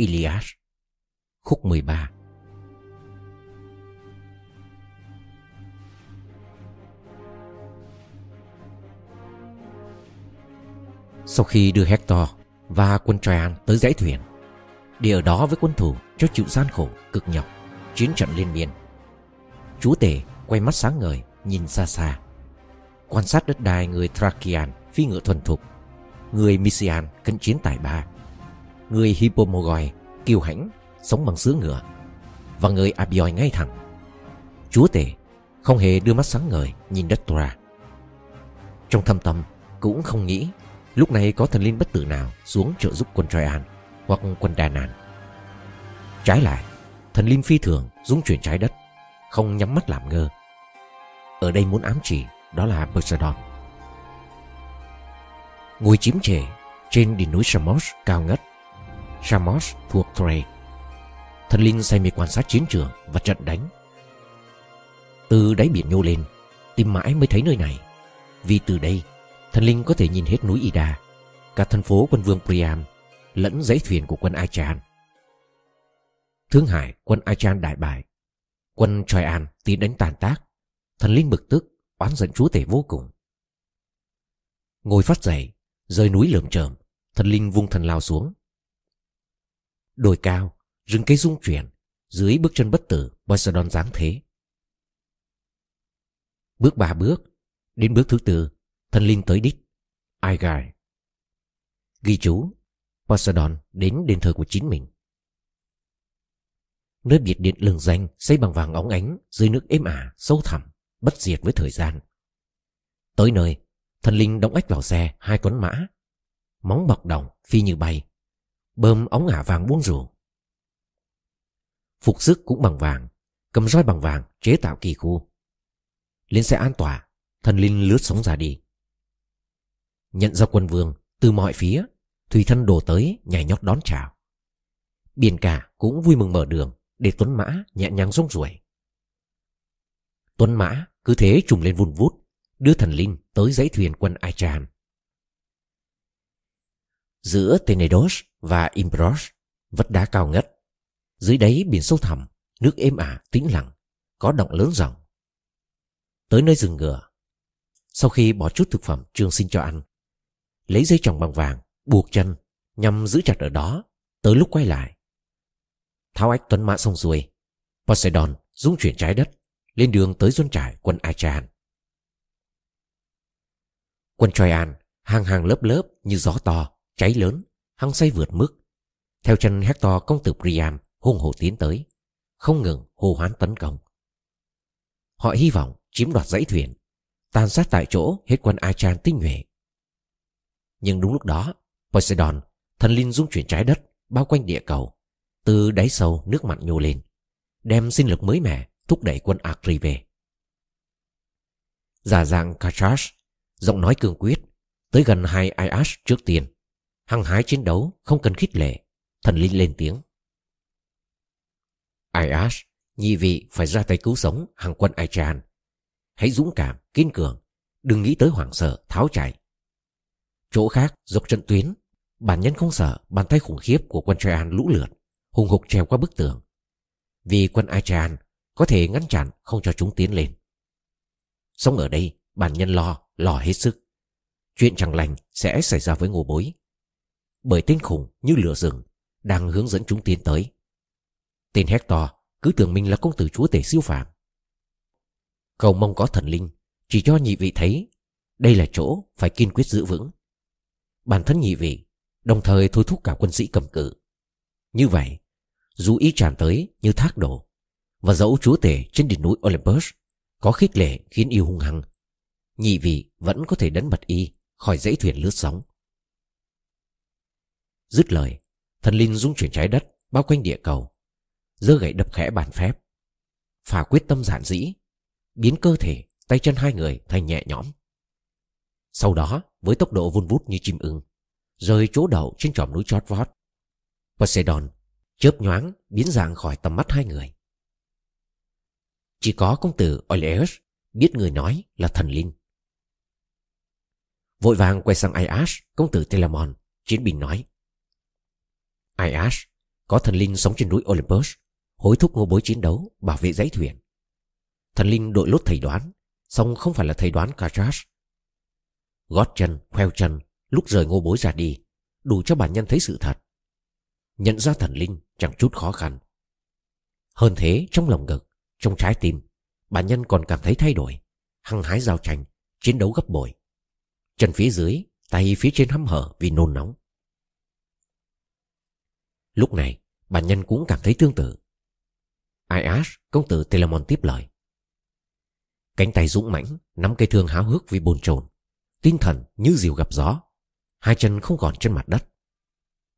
Iliad. Khúc 13 Sau khi đưa Hector và quân Traian tới dãy thuyền Để ở đó với quân thủ cho chịu gian khổ, cực nhọc Chiến trận liên miên Chúa tể quay mắt sáng ngời nhìn xa xa Quan sát đất đai người Thracian phi ngựa thuần thục Người Mysian cận chiến tài ba. Người Hippomogoi kiêu hãnh sống bằng sứa ngựa Và người Abioi ngay thẳng Chúa tể không hề đưa mắt sáng ngời nhìn đất Tora Trong thâm tâm cũng không nghĩ Lúc này có thần linh bất tử nào xuống trợ giúp quân Troyan hoặc quân Đà Nàn. Trái lại, thần linh phi thường dũng chuyển trái đất, không nhắm mắt làm ngơ. Ở đây muốn ám chỉ đó là Poseidon. Ngồi chiếm trề trên đỉnh núi Samos cao ngất. Samos thuộc Troy. Thần linh say mê quan sát chiến trường và trận đánh. Từ đáy biển nhô lên, tìm mãi mới thấy nơi này. Vì từ đây Thần linh có thể nhìn hết núi Ida Cả thành phố quân vương Priam Lẫn dãy thuyền của quân Achan Thương Hải quân Achan đại bại Quân Troyan tiến đánh tàn tác Thần linh bực tức Oán giận chúa tể vô cùng Ngồi phát dậy Rơi núi lởm chởm Thần linh vung thần lao xuống Đồi cao Rừng cây rung chuyển Dưới bước chân bất tử Poseidon dáng thế Bước ba bước Đến bước thứ tư Thần linh tới đích Aigai Ghi chú Poseidon đến đền thờ của chính mình Nơi biệt điện lừng danh xây bằng vàng óng ánh dưới nước êm ả, sâu thẳm, bất diệt với thời gian. Tới nơi, thần linh đóng ếch vào xe hai con mã. Móng bọc đồng phi như bay, bơm ống ả vàng buông rủ. Phục sức cũng bằng vàng, cầm roi bằng vàng chế tạo kỳ khu. Lên xe an tỏa, thần linh lướt sóng ra đi. Nhận ra quân vương từ mọi phía Thủy thân đổ tới nhảy nhót đón chào Biển cả cũng vui mừng mở đường Để Tuấn Mã nhẹ nhàng rong ruổi Tuấn Mã cứ thế trùng lên vun vút Đưa thần linh tới dãy thuyền quân ai tràn. Giữa Tenedos và Imbros Vất đá cao ngất Dưới đáy biển sâu thẳm Nước êm ả tĩnh lặng Có động lớn dòng. Tới nơi rừng ngựa Sau khi bỏ chút thực phẩm Trương sinh cho ăn lấy dây tròng bằng vàng, buộc chân, nhằm giữ chặt ở đó, tới lúc quay lại. Tháo ách tuấn mã xong xuôi, Poseidon dung chuyển trái đất, lên đường tới doanh trại quân Achan. Quân Troyan hàng hàng lớp lớp như gió to, cháy lớn, hăng say vượt mức. Theo chân Hector công tử Priam hung hổ tiến tới, không ngừng hô hoán tấn công. Họ hy vọng chiếm đoạt dãy thuyền, tàn sát tại chỗ hết quân Achan tinh nhuệ nhưng đúng lúc đó, Poseidon, thần linh dung chuyển trái đất, bao quanh địa cầu. Từ đáy sâu nước mặn nhô lên, đem sinh lực mới mẻ thúc đẩy quân Akri về. Giả dạng Kachash, giọng nói cương quyết, tới gần hai Iash trước tiên. Hăng hái chiến đấu, không cần khích lệ, thần linh lên tiếng. Iash, nhị vị phải ra tay cứu sống hàng quân Aichan. Hãy dũng cảm, kiên cường, đừng nghĩ tới hoảng sợ, tháo chạy. Chỗ khác dọc trận tuyến Bản nhân không sợ bàn tay khủng khiếp của quân Traian lũ lượt Hùng hục treo qua bức tường Vì quân Aichan có thể ngăn chặn không cho chúng tiến lên Sống ở đây bản nhân lo, lo hết sức Chuyện chẳng lành sẽ xảy ra với ngô bối bởi tên khủng như lửa rừng Đang hướng dẫn chúng tiến tới. Tên Hector cứ tưởng mình là công tử chúa tể siêu phàm. Cầu mong có thần linh, Chỉ cho nhị vị thấy Đây là chỗ phải kiên quyết giữ vững. Bản thân nhị vị Đồng thời thôi thúc cả quân sĩ cầm cự. Như vậy, Dù ý tràn tới như thác đổ Và dẫu chúa tể trên đỉnh núi Olympus Có khích lệ khiến yêu hung hăng, Nhị vị vẫn có thể đánh bật y Khỏi dãy thuyền lướt sóng. Dứt lời Thần linh dung chuyển trái đất Bao quanh địa cầu giơ gậy đập khẽ bàn phép Phà quyết tâm giản dĩ Biến cơ thể tay chân hai người thành nhẹ nhõm sau đó, với tốc độ vun vút như chim ưng, rời chỗ đậu trên tròm núi chót vót. Poseidon chớp nhoáng biến dạng khỏi tầm mắt hai người. Chỉ có công tử Oileus biết người nói là thần linh. Vội vàng quay sang Aias, công tử Telamon, chiến binh nói. Aias, Có thần linh sống trên núi Olympus Hối thúc ngô bối chiến đấu Bảo vệ dãy thuyền. Thần linh đội lốt thầy đoán song không phải là thầy đoán Kajas Gót chân, khoeo chân Lúc rời ngô bối ra đi Đủ cho bản nhân thấy sự thật. Nhận ra thần linh chẳng chút khó khăn. Hơn thế trong lòng ngực Trong trái tim Bản nhân còn cảm thấy thay đổi Hăng hái giao tranh Chiến đấu gấp bội. Chân phía dưới Tay phía trên hăm hở vì nôn nóng. Lúc này Bản nhân cũng cảm thấy tương tự. Ias, công tử Telamon tiếp lời. Cánh tay dũng mãnh Nắm cây thương háo hức vì bồn chồn Tinh thần như diều gặp gió Hai chân không còn trên mặt đất.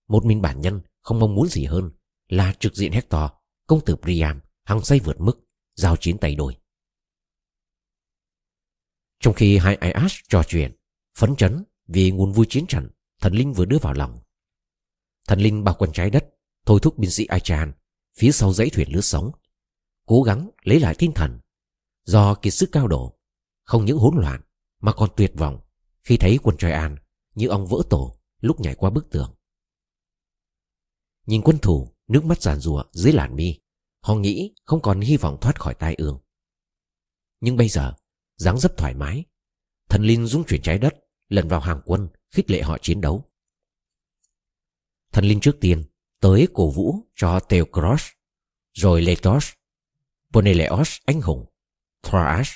Một mình bản nhân không mong muốn gì hơn Là trực diện Hector Công tử Priam hăng say vượt mức Giao chiến tay đôi. Trong khi hai Ias trò chuyện Phấn chấn vì nguồn vui chiến trận Thần linh vừa đưa vào lòng. Thần linh bao quanh trái đất Thôi thúc binh sĩ Achan, Phía sau dãy thuyền lướt sóng, Cố gắng lấy lại tinh thần. Do kiệt sức cao độ, Không những hỗn loạn Mà còn tuyệt vọng Khi thấy quân Troyan Như ông vỡ tổ lúc nhảy qua bức tường. Nhìn quân thủ, Nước mắt giàn rùa dưới làn mi, Họ nghĩ không còn hy vọng thoát khỏi tai ương. Nhưng bây giờ, dáng dấp thoải mái, Thần linh dung chuyển trái đất, Lần vào hàng quân, khích lệ họ chiến đấu. Thần linh trước tiên Tới cổ vũ cho Theocros Rồi Letos Poneleos anh hùng Thoas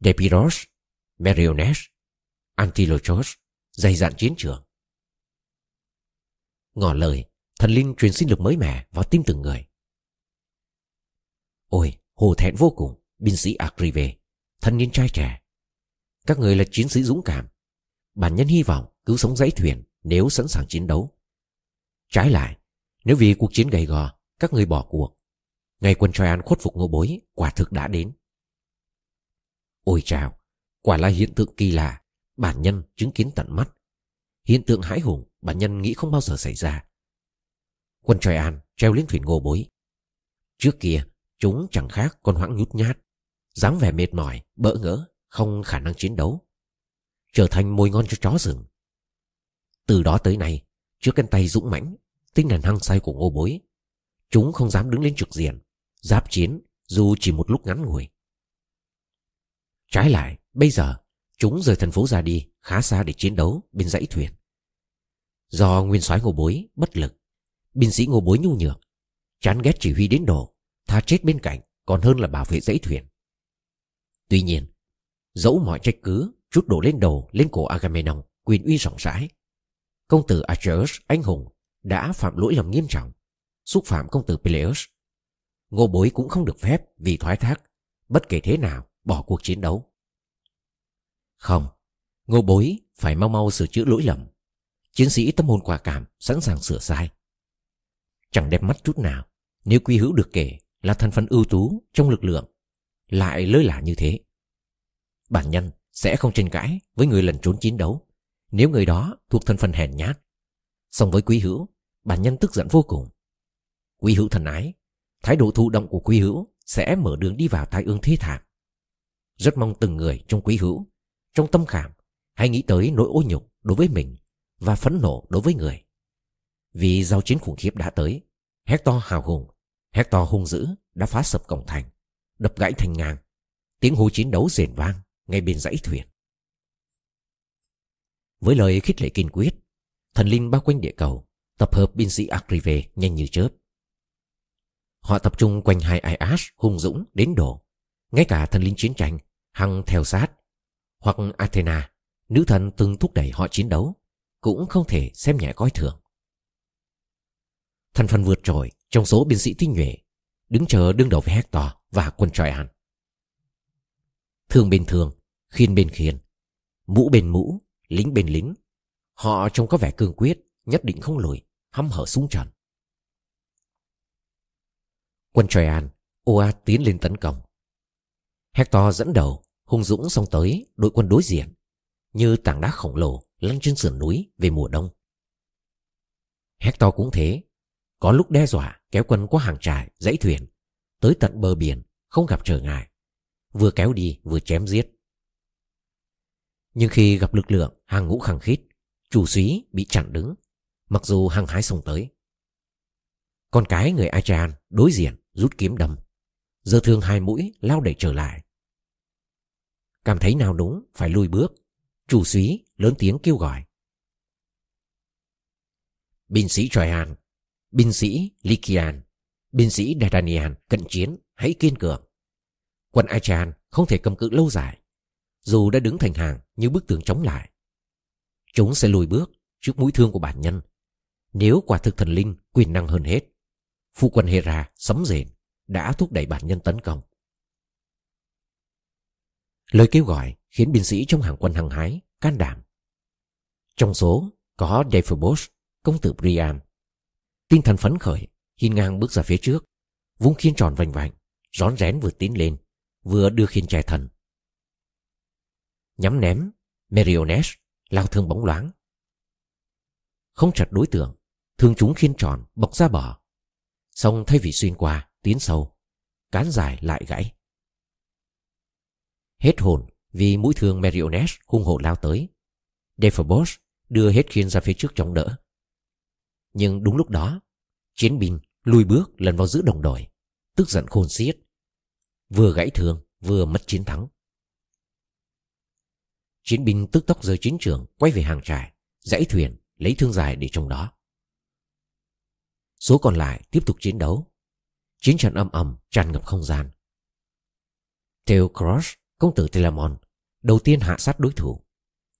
Depiros Meriones Antilochos dày dạn chiến trường. Ngỏ lời thần linh truyền sinh lực mới mẻ vào tim từng người. Ôi hồ thẹn vô cùng binh sĩ Akrive, thân niên trai trẻ. Các người là chiến sĩ dũng cảm. Bản nhân hy vọng cứu sống dãy thuyền nếu sẵn sàng chiến đấu. Trái lại nếu vì cuộc chiến gầy gò, các người bỏ cuộc. Ngày quân Troyan khuất phục ngô bối, quả thực đã đến. Ôi chào, quả là hiện tượng kỳ lạ, bản nhân chứng kiến tận mắt. Hiện tượng hãi hùng, bản nhân nghĩ không bao giờ xảy ra. Quân Troyan treo lên thuyền ngô bối. Trước kia, chúng chẳng khác con hoãng nhút nhát, dáng vẻ mệt mỏi, bỡ ngỡ, không khả năng chiến đấu. Trở thành mồi ngon cho chó rừng. Từ đó tới nay, trước cánh tay dũng mãnh tinh thần hăng say của ngô bối. Chúng không dám đứng lên trực diện. Giáp chiến, dù chỉ một lúc ngắn ngủi. Trái lại, bây giờ, chúng rời thành phố ra đi, khá xa để chiến đấu bên dãy thuyền. Do nguyên soái ngô bối bất lực, binh sĩ ngô bối nhu nhược, chán ghét chỉ huy đến độ, tha chết bên cạnh còn hơn là bảo vệ dãy thuyền. Tuy nhiên, dẫu mọi trách cứ, chút đổ lên đầu, lên cổ agamemnon quyền uy rộng rãi, công tử Achilles anh hùng đã phạm lỗi lầm nghiêm trọng. Xúc phạm công tử Peleus. Ngô bối cũng không được phép vì thoái thác. Bất kể thế nào, bỏ cuộc chiến đấu. Không, ngô bối phải mau mau sửa chữa lỗi lầm. Chiến sĩ tâm hồn quả cảm sẵn sàng sửa sai. Chẳng đẹp mắt chút nào, nếu quy hữu được kể là thành phần ưu tú trong lực lượng, lại lơi lả như thế. Bản nhân sẽ không tranh cãi với người lần trốn chiến đấu. Nếu người đó thuộc thân phận hèn nhát, song với quý hữu bản nhân tức giận vô cùng. Quý hữu thần ái, thái độ thụ động của quý hữu sẽ mở đường đi vào tai ương thế thảm. Rất mong từng người trong quý hữu, trong tâm khảm, hãy nghĩ tới nỗi ô nhục đối với mình và phẫn nộ đối với người. Vì giao chiến khủng khiếp đã tới, Hector hào hùng, Hector hung dữ đã phá sập cổng thành, đập gãy thành ngang. Tiếng hô chiến đấu rền vang ngay bên dãy thuyền. Với lời khích lệ kiên quyết, thần linh bao quanh địa cầu tập hợp binh sĩ Agrive nhanh như chớp. Họ tập trung quanh hai Iash hung dũng đến độ. Ngay cả thần linh chiến tranh hằng theo sát, hoặc Athena, nữ thần từng thúc đẩy họ chiến đấu, cũng không thể xem nhẹ coi thường. Thành phần vượt trội trong số binh sĩ tinh nhuệ, đứng chờ đương đầu với Hector và quân Troyan. Thương bên thương, khiên bên khiên, mũ bên mũ, lính bên lính, họ trông có vẻ cương quyết, nhất định không lùi hăm hở súng trần quân Troyan ồ ạt tiến lên tấn công. Hector dẫn đầu, hung dũng xông tới đội quân đối diện, như tảng đá khổng lồ lăn trên sườn núi về mùa đông. Hector cũng thế, có lúc đe dọa kéo quân qua hàng trại, dãy thuyền, tới tận bờ biển, không gặp trở ngại, vừa kéo đi vừa chém giết. Nhưng khi gặp lực lượng hàng ngũ khẳng khít, chủ súy bị chặn đứng mặc dù hàng hái xông tới Con cái người Achan đối diện rút kiếm đâm. Giờ thương hai mũi lao đẩy trở lại. Cảm thấy nào đúng phải lùi bước. Chủ suý lớn tiếng kêu gọi. Binh sĩ Troyan, binh sĩ Lykian, binh sĩ Dardanian cận chiến hãy kiên cường. Quân Achan không thể cầm cự lâu dài. Dù đã đứng thành hàng như bức tường chống lại. Chúng sẽ lùi bước trước mũi thương của bản nhân. Nếu quả thực thần linh quyền năng hơn hết. Phu quân Hera sấm rền đã thúc đẩy bản nhân tấn công. Lời kêu gọi khiến binh sĩ trong hàng quân hăng hái, can đảm. Trong số có Dephobos, công tử Priam. Tinh thần phấn khởi, hiên ngang bước ra phía trước, vung khiên tròn vành vành, rón rén vừa tiến lên, vừa đưa khiên trẻ thần. Nhắm ném, Meriones lao thương bóng loáng. Không chặt đối tượng, thương chúng khiên tròn bọc ra bờ. Xong thay vì xuyên qua, tiến sâu, cán dài lại gãy. Hết hồn vì mũi thương Meriones hung hổ lao tới. Dephobos đưa hết khiên ra phía trước chống đỡ. Nhưng đúng lúc đó, chiến binh lùi bước lần vào giữa đồng đội, tức giận khôn xiết. Vừa gãy thương, vừa mất chiến thắng. Chiến binh tức tốc rời chiến trường quay về hàng trại, dãy thuyền, lấy thương dài để trong đó. Số còn lại tiếp tục chiến đấu. Chiến trận âm ầm tràn ngập không gian. Theocross, công tử Telamon, đầu tiên hạ sát đối thủ.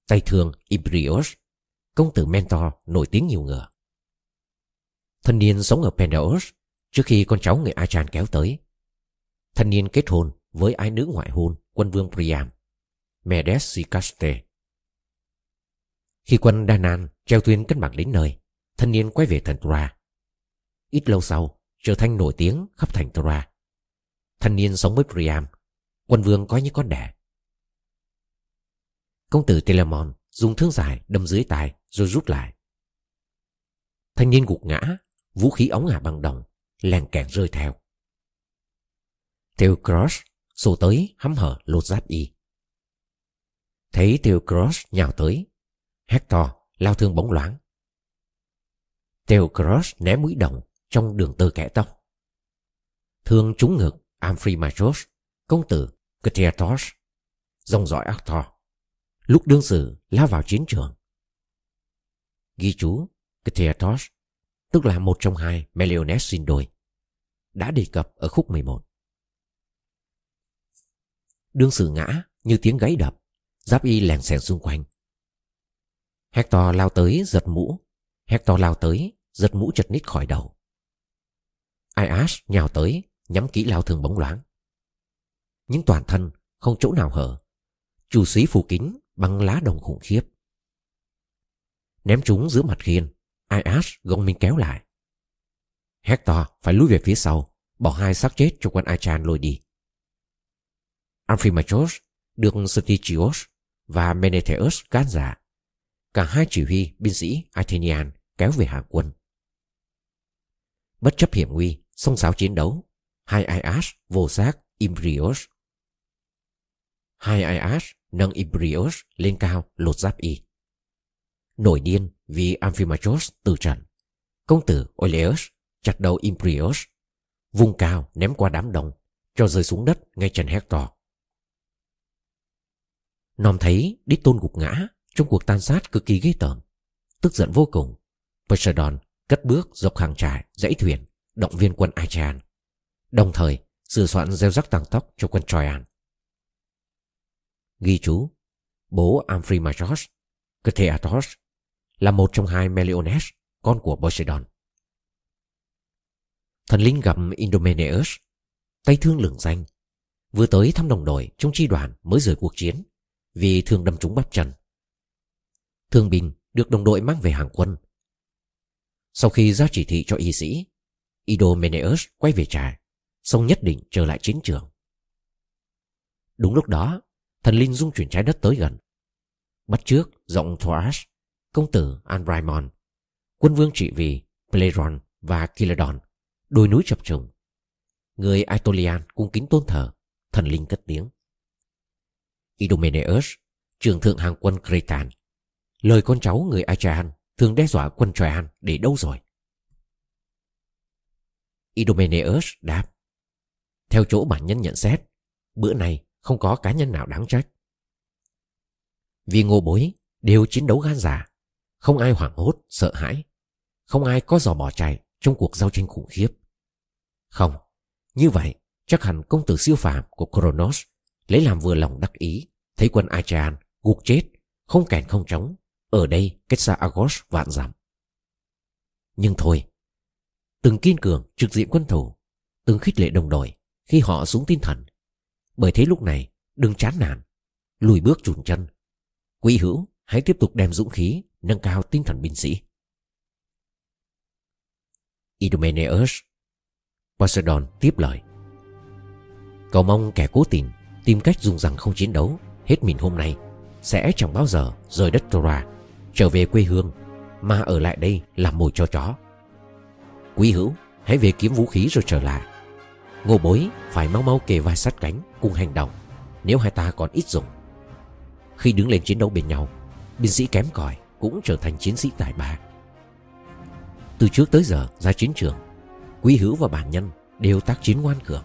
Tay thường Ibrios, công tử Mentor nổi tiếng nhiều ngờ Thân niên sống ở Pendaos trước khi con cháu người Achan kéo tới. Thân niên kết hôn với ái nữ ngoại hôn quân vương Priam, Medesicaste. Khi quân Danan treo thuyền cân bằng đến nơi, thân niên quay về thần Tra. Ít lâu sau, trở thành nổi tiếng khắp thành Tra. Thanh niên sống với Priam, quân vương coi như con đẻ. Công tử Telamon dùng thương dài đâm dưới tai rồi rút lại. Thanh niên gục ngã, vũ khí ống ả bằng đồng, lèn kẹn rơi theo. Theocross xô tới hắm hở lột giáp y. Thấy Theocross nhào tới, Hector lao thương bóng loáng. Theocross né mũi đồng trong đường tơ kẻ tóc. Thương trúng ngực Amphrimachos, công tử Cteatos, dòng dõi Arthur. Lúc đương sự lao vào chiến trường. Ghi chú Cteatos, tức là một trong hai Meliones sinh đôi, đã đề cập ở khúc 11. Đương sự ngã như tiếng gáy đập, giáp y lèn xèn xung quanh. Hector lao tới giật mũ, Hector lao tới giật mũ chật nít khỏi đầu. Ias nhào tới nhắm kỹ lao thường bóng loáng. Những toàn thân không chỗ nào hở. Chủ sĩ phủ kính bằng lá đồng khủng khiếp. Ném chúng giữa mặt khiên, Ias gông minh kéo lại. Hector phải lùi về phía sau, bỏ hai xác chết cho quân Achan lôi đi. Amphimachos được Stichios và Menetheus can giả. Cả hai chỉ huy binh sĩ Athenian kéo về hạ quân. Bất chấp hiểm nguy, song xảo chiến đấu, hai Ias vô sát Imbrios. Hai Ias nâng Imbrios lên cao lột giáp y. Nổi điên vì Amphimachos từ trận. Công tử Oileus chặt đầu Imbrios, vung cao ném qua đám đông, cho rơi xuống đất ngay chân Hector. Nom thấy đích tôn gục ngã trong cuộc tan sát cực kỳ ghê tởm. Tức giận vô cùng, Poseidon cất bước dọc hàng trại, dãy thuyền, động viên quân Achan. Đồng thời, sửa soạn gieo rắc tăng tóc cho quân Troyan. Ghi chú, bố Amphimachos, Cteatos, là một trong hai Meliones, con của Poseidon. Thần linh gặp Indomeneus, tay thương lừng danh, vừa tới thăm đồng đội trong chi đoàn mới rời cuộc chiến vì thương đâm trúng bắp chân. Thương binh được đồng đội mang về hàng quân. Sau khi ra chỉ thị cho y sĩ, Idomeneus quay về trại, xong nhất định trở lại chiến trường. Đúng lúc đó, thần linh dung chuyển trái đất tới gần. Bắt trước giọng Thoas, công tử Anraimon, quân vương trị vì Pleiron và Kiladon, đôi núi chập trùng. Người Aetolian cung kính tôn thờ, thần linh cất tiếng. Idomeneus, trưởng thượng hàng quân Cretan. Lời con cháu người Achaean thường đe dọa quân Troyan để đâu rồi? Idomeneus đáp. Theo chỗ bản nhân nhận xét, bữa này không có cá nhân nào đáng trách. Vì ngô bối đều chiến đấu gan giả, không ai hoảng hốt, sợ hãi, không ai có giò bỏ chạy trong cuộc giao tranh khủng khiếp. Không, như vậy chắc hẳn công tử siêu phàm của Kronos lấy làm vừa lòng đắc ý, thấy quân Achaean gục chết, không kèn không trống, ở đây cách xa Argos vạn dặm. Nhưng thôi, từng kiên cường trực diện quân thủ, từng khích lệ đồng đội khi họ xuống tinh thần. Bởi thế lúc này đừng chán nản, lùi bước chùn chân. Quý hữu hãy tiếp tục đem dũng khí nâng cao tinh thần binh sĩ. Idomeneus Poseidon tiếp lời Cầu mong kẻ cố tình tìm cách dùng rằng không chiến đấu hết mình hôm nay sẽ chẳng bao giờ rời đất Tora trở về quê hương mà ở lại đây làm mồi cho chó. Quý hữu, hãy về kiếm vũ khí rồi trở lại. Ngô bối phải mau mau kề vai sát cánh cùng hành động nếu hai ta còn ít dùng. Khi đứng lên chiến đấu bên nhau, binh sĩ kém cỏi cũng trở thành chiến sĩ tài ba. Từ trước tới giờ ra chiến trường, Quý hữu và bản nhân đều tác chiến ngoan cường.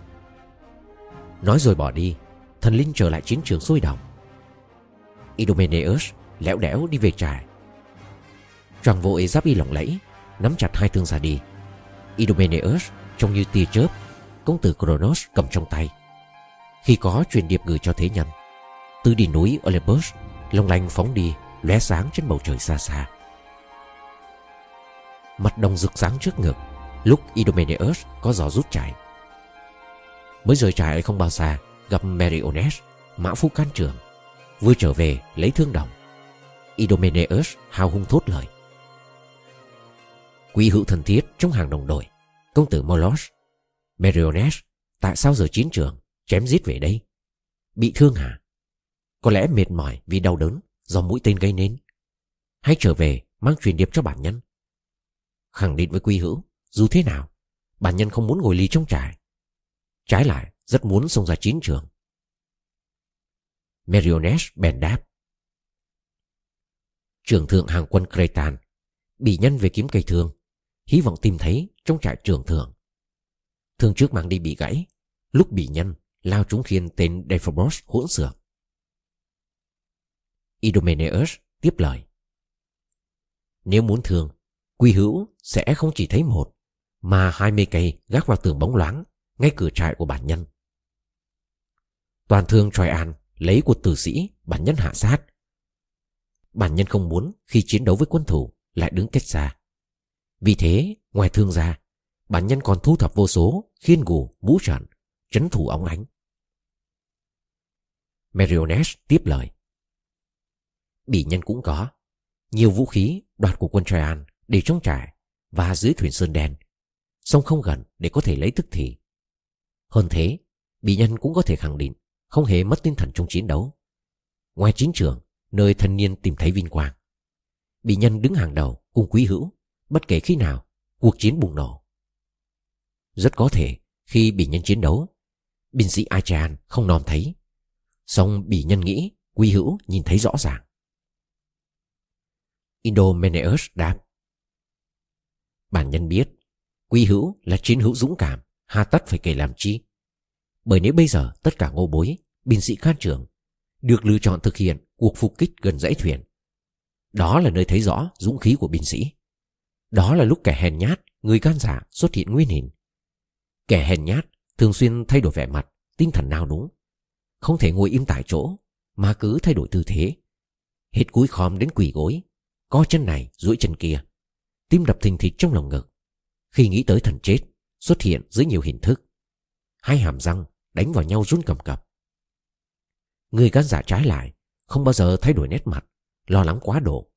Nói rồi bỏ đi, thần linh trở lại chiến trường sôi động. Idomeneus lẽo đẽo đi về trại. Tròn vội giáp y lỏng lẫy, nắm chặt hai thương ra đi. Idomeneus trông như tia chớp, công tử Kronos cầm trong tay. Khi có truyền điệp gửi cho thế nhân, từ đỉnh núi Olympus, long lanh phóng đi, lóe sáng trên bầu trời xa xa. Mặt đồng rực sáng trước ngực, lúc Idomeneus có gió rút chạy. Mới rời trại không bao xa, gặp Meriones, mã phu can trường. Vừa trở về lấy thương đồng. Idomeneus hào hung thốt lời. Quý hữu thân thiết trong hàng đồng đội, công tử Molos. Meriones, tại sao giờ chiến trường, chém giết về đây? Bị thương hả? Có lẽ mệt mỏi vì đau đớn do mũi tên gây nên. Hãy trở về mang truyền điệp cho bản nhân. Khẳng định với Quy Hữu, dù thế nào, bản nhân không muốn ngồi lì trong trại. Trái lại, rất muốn xông ra chiến trường. Meriones bèn đáp. Trưởng thượng hàng quân Cretan bị nhân về kiếm cây thương, hy vọng tìm thấy trong trại trưởng thường Thương trước mang đi bị gãy, lúc bị nhân lao trúng khiên tên Dephobos hỗn xược. Idomeneus tiếp lời. Nếu muốn thường quy hữu sẽ không chỉ thấy một, mà hai mươi cây gác vào tường bóng loáng ngay cửa trại của bản nhân. Toàn thương Troyan lấy của tử sĩ bản nhân hạ sát. Bản nhân không muốn khi chiến đấu với quân thủ lại đứng cách xa. Vì thế, ngoài thương gia, bản nhân còn thu thập vô số khiên gù, mũ trận, trấn thủ óng ánh. Meriones tiếp lời. Bỉ nhân cũng có. Nhiều vũ khí đoạt của quân Traian để trong trại và dưới thuyền sơn đen. Song không gần để có thể lấy tức thì. Hơn thế, bị nhân cũng có thể khẳng định không hề mất tinh thần trong chiến đấu. Ngoài chiến trường, nơi thân niên tìm thấy vinh quang. Bị nhân đứng hàng đầu cùng quý hữu, bất kể khi nào cuộc chiến bùng nổ. Rất có thể khi bị nhân chiến đấu, binh sĩ Achan không nòm thấy. Song bị nhân nghĩ quy hữu nhìn thấy rõ ràng. Indomeneus đáp. Bản nhân biết, quy hữu là chiến hữu dũng cảm, hà tất phải kể làm chi. Bởi nếu bây giờ tất cả ngô bối, binh sĩ can trưởng, được lựa chọn thực hiện cuộc phục kích gần dãy thuyền. Đó là nơi thấy rõ dũng khí của binh sĩ. Đó là lúc kẻ hèn nhát, người gan dạ xuất hiện nguyên hình. Kẻ hèn nhát thường xuyên thay đổi vẻ mặt, tinh thần nào đúng. Không thể ngồi im tại chỗ, mà cứ thay đổi tư thế. Hết cúi khom đến quỳ gối, co chân này duỗi chân kia. Tim đập thình thịch trong lòng ngực. Khi nghĩ tới thần chết, xuất hiện dưới nhiều hình thức. Hai hàm răng đánh vào nhau run cầm cập. Người gan giả trái lại, không bao giờ thay đổi nét mặt, lo lắng quá độ.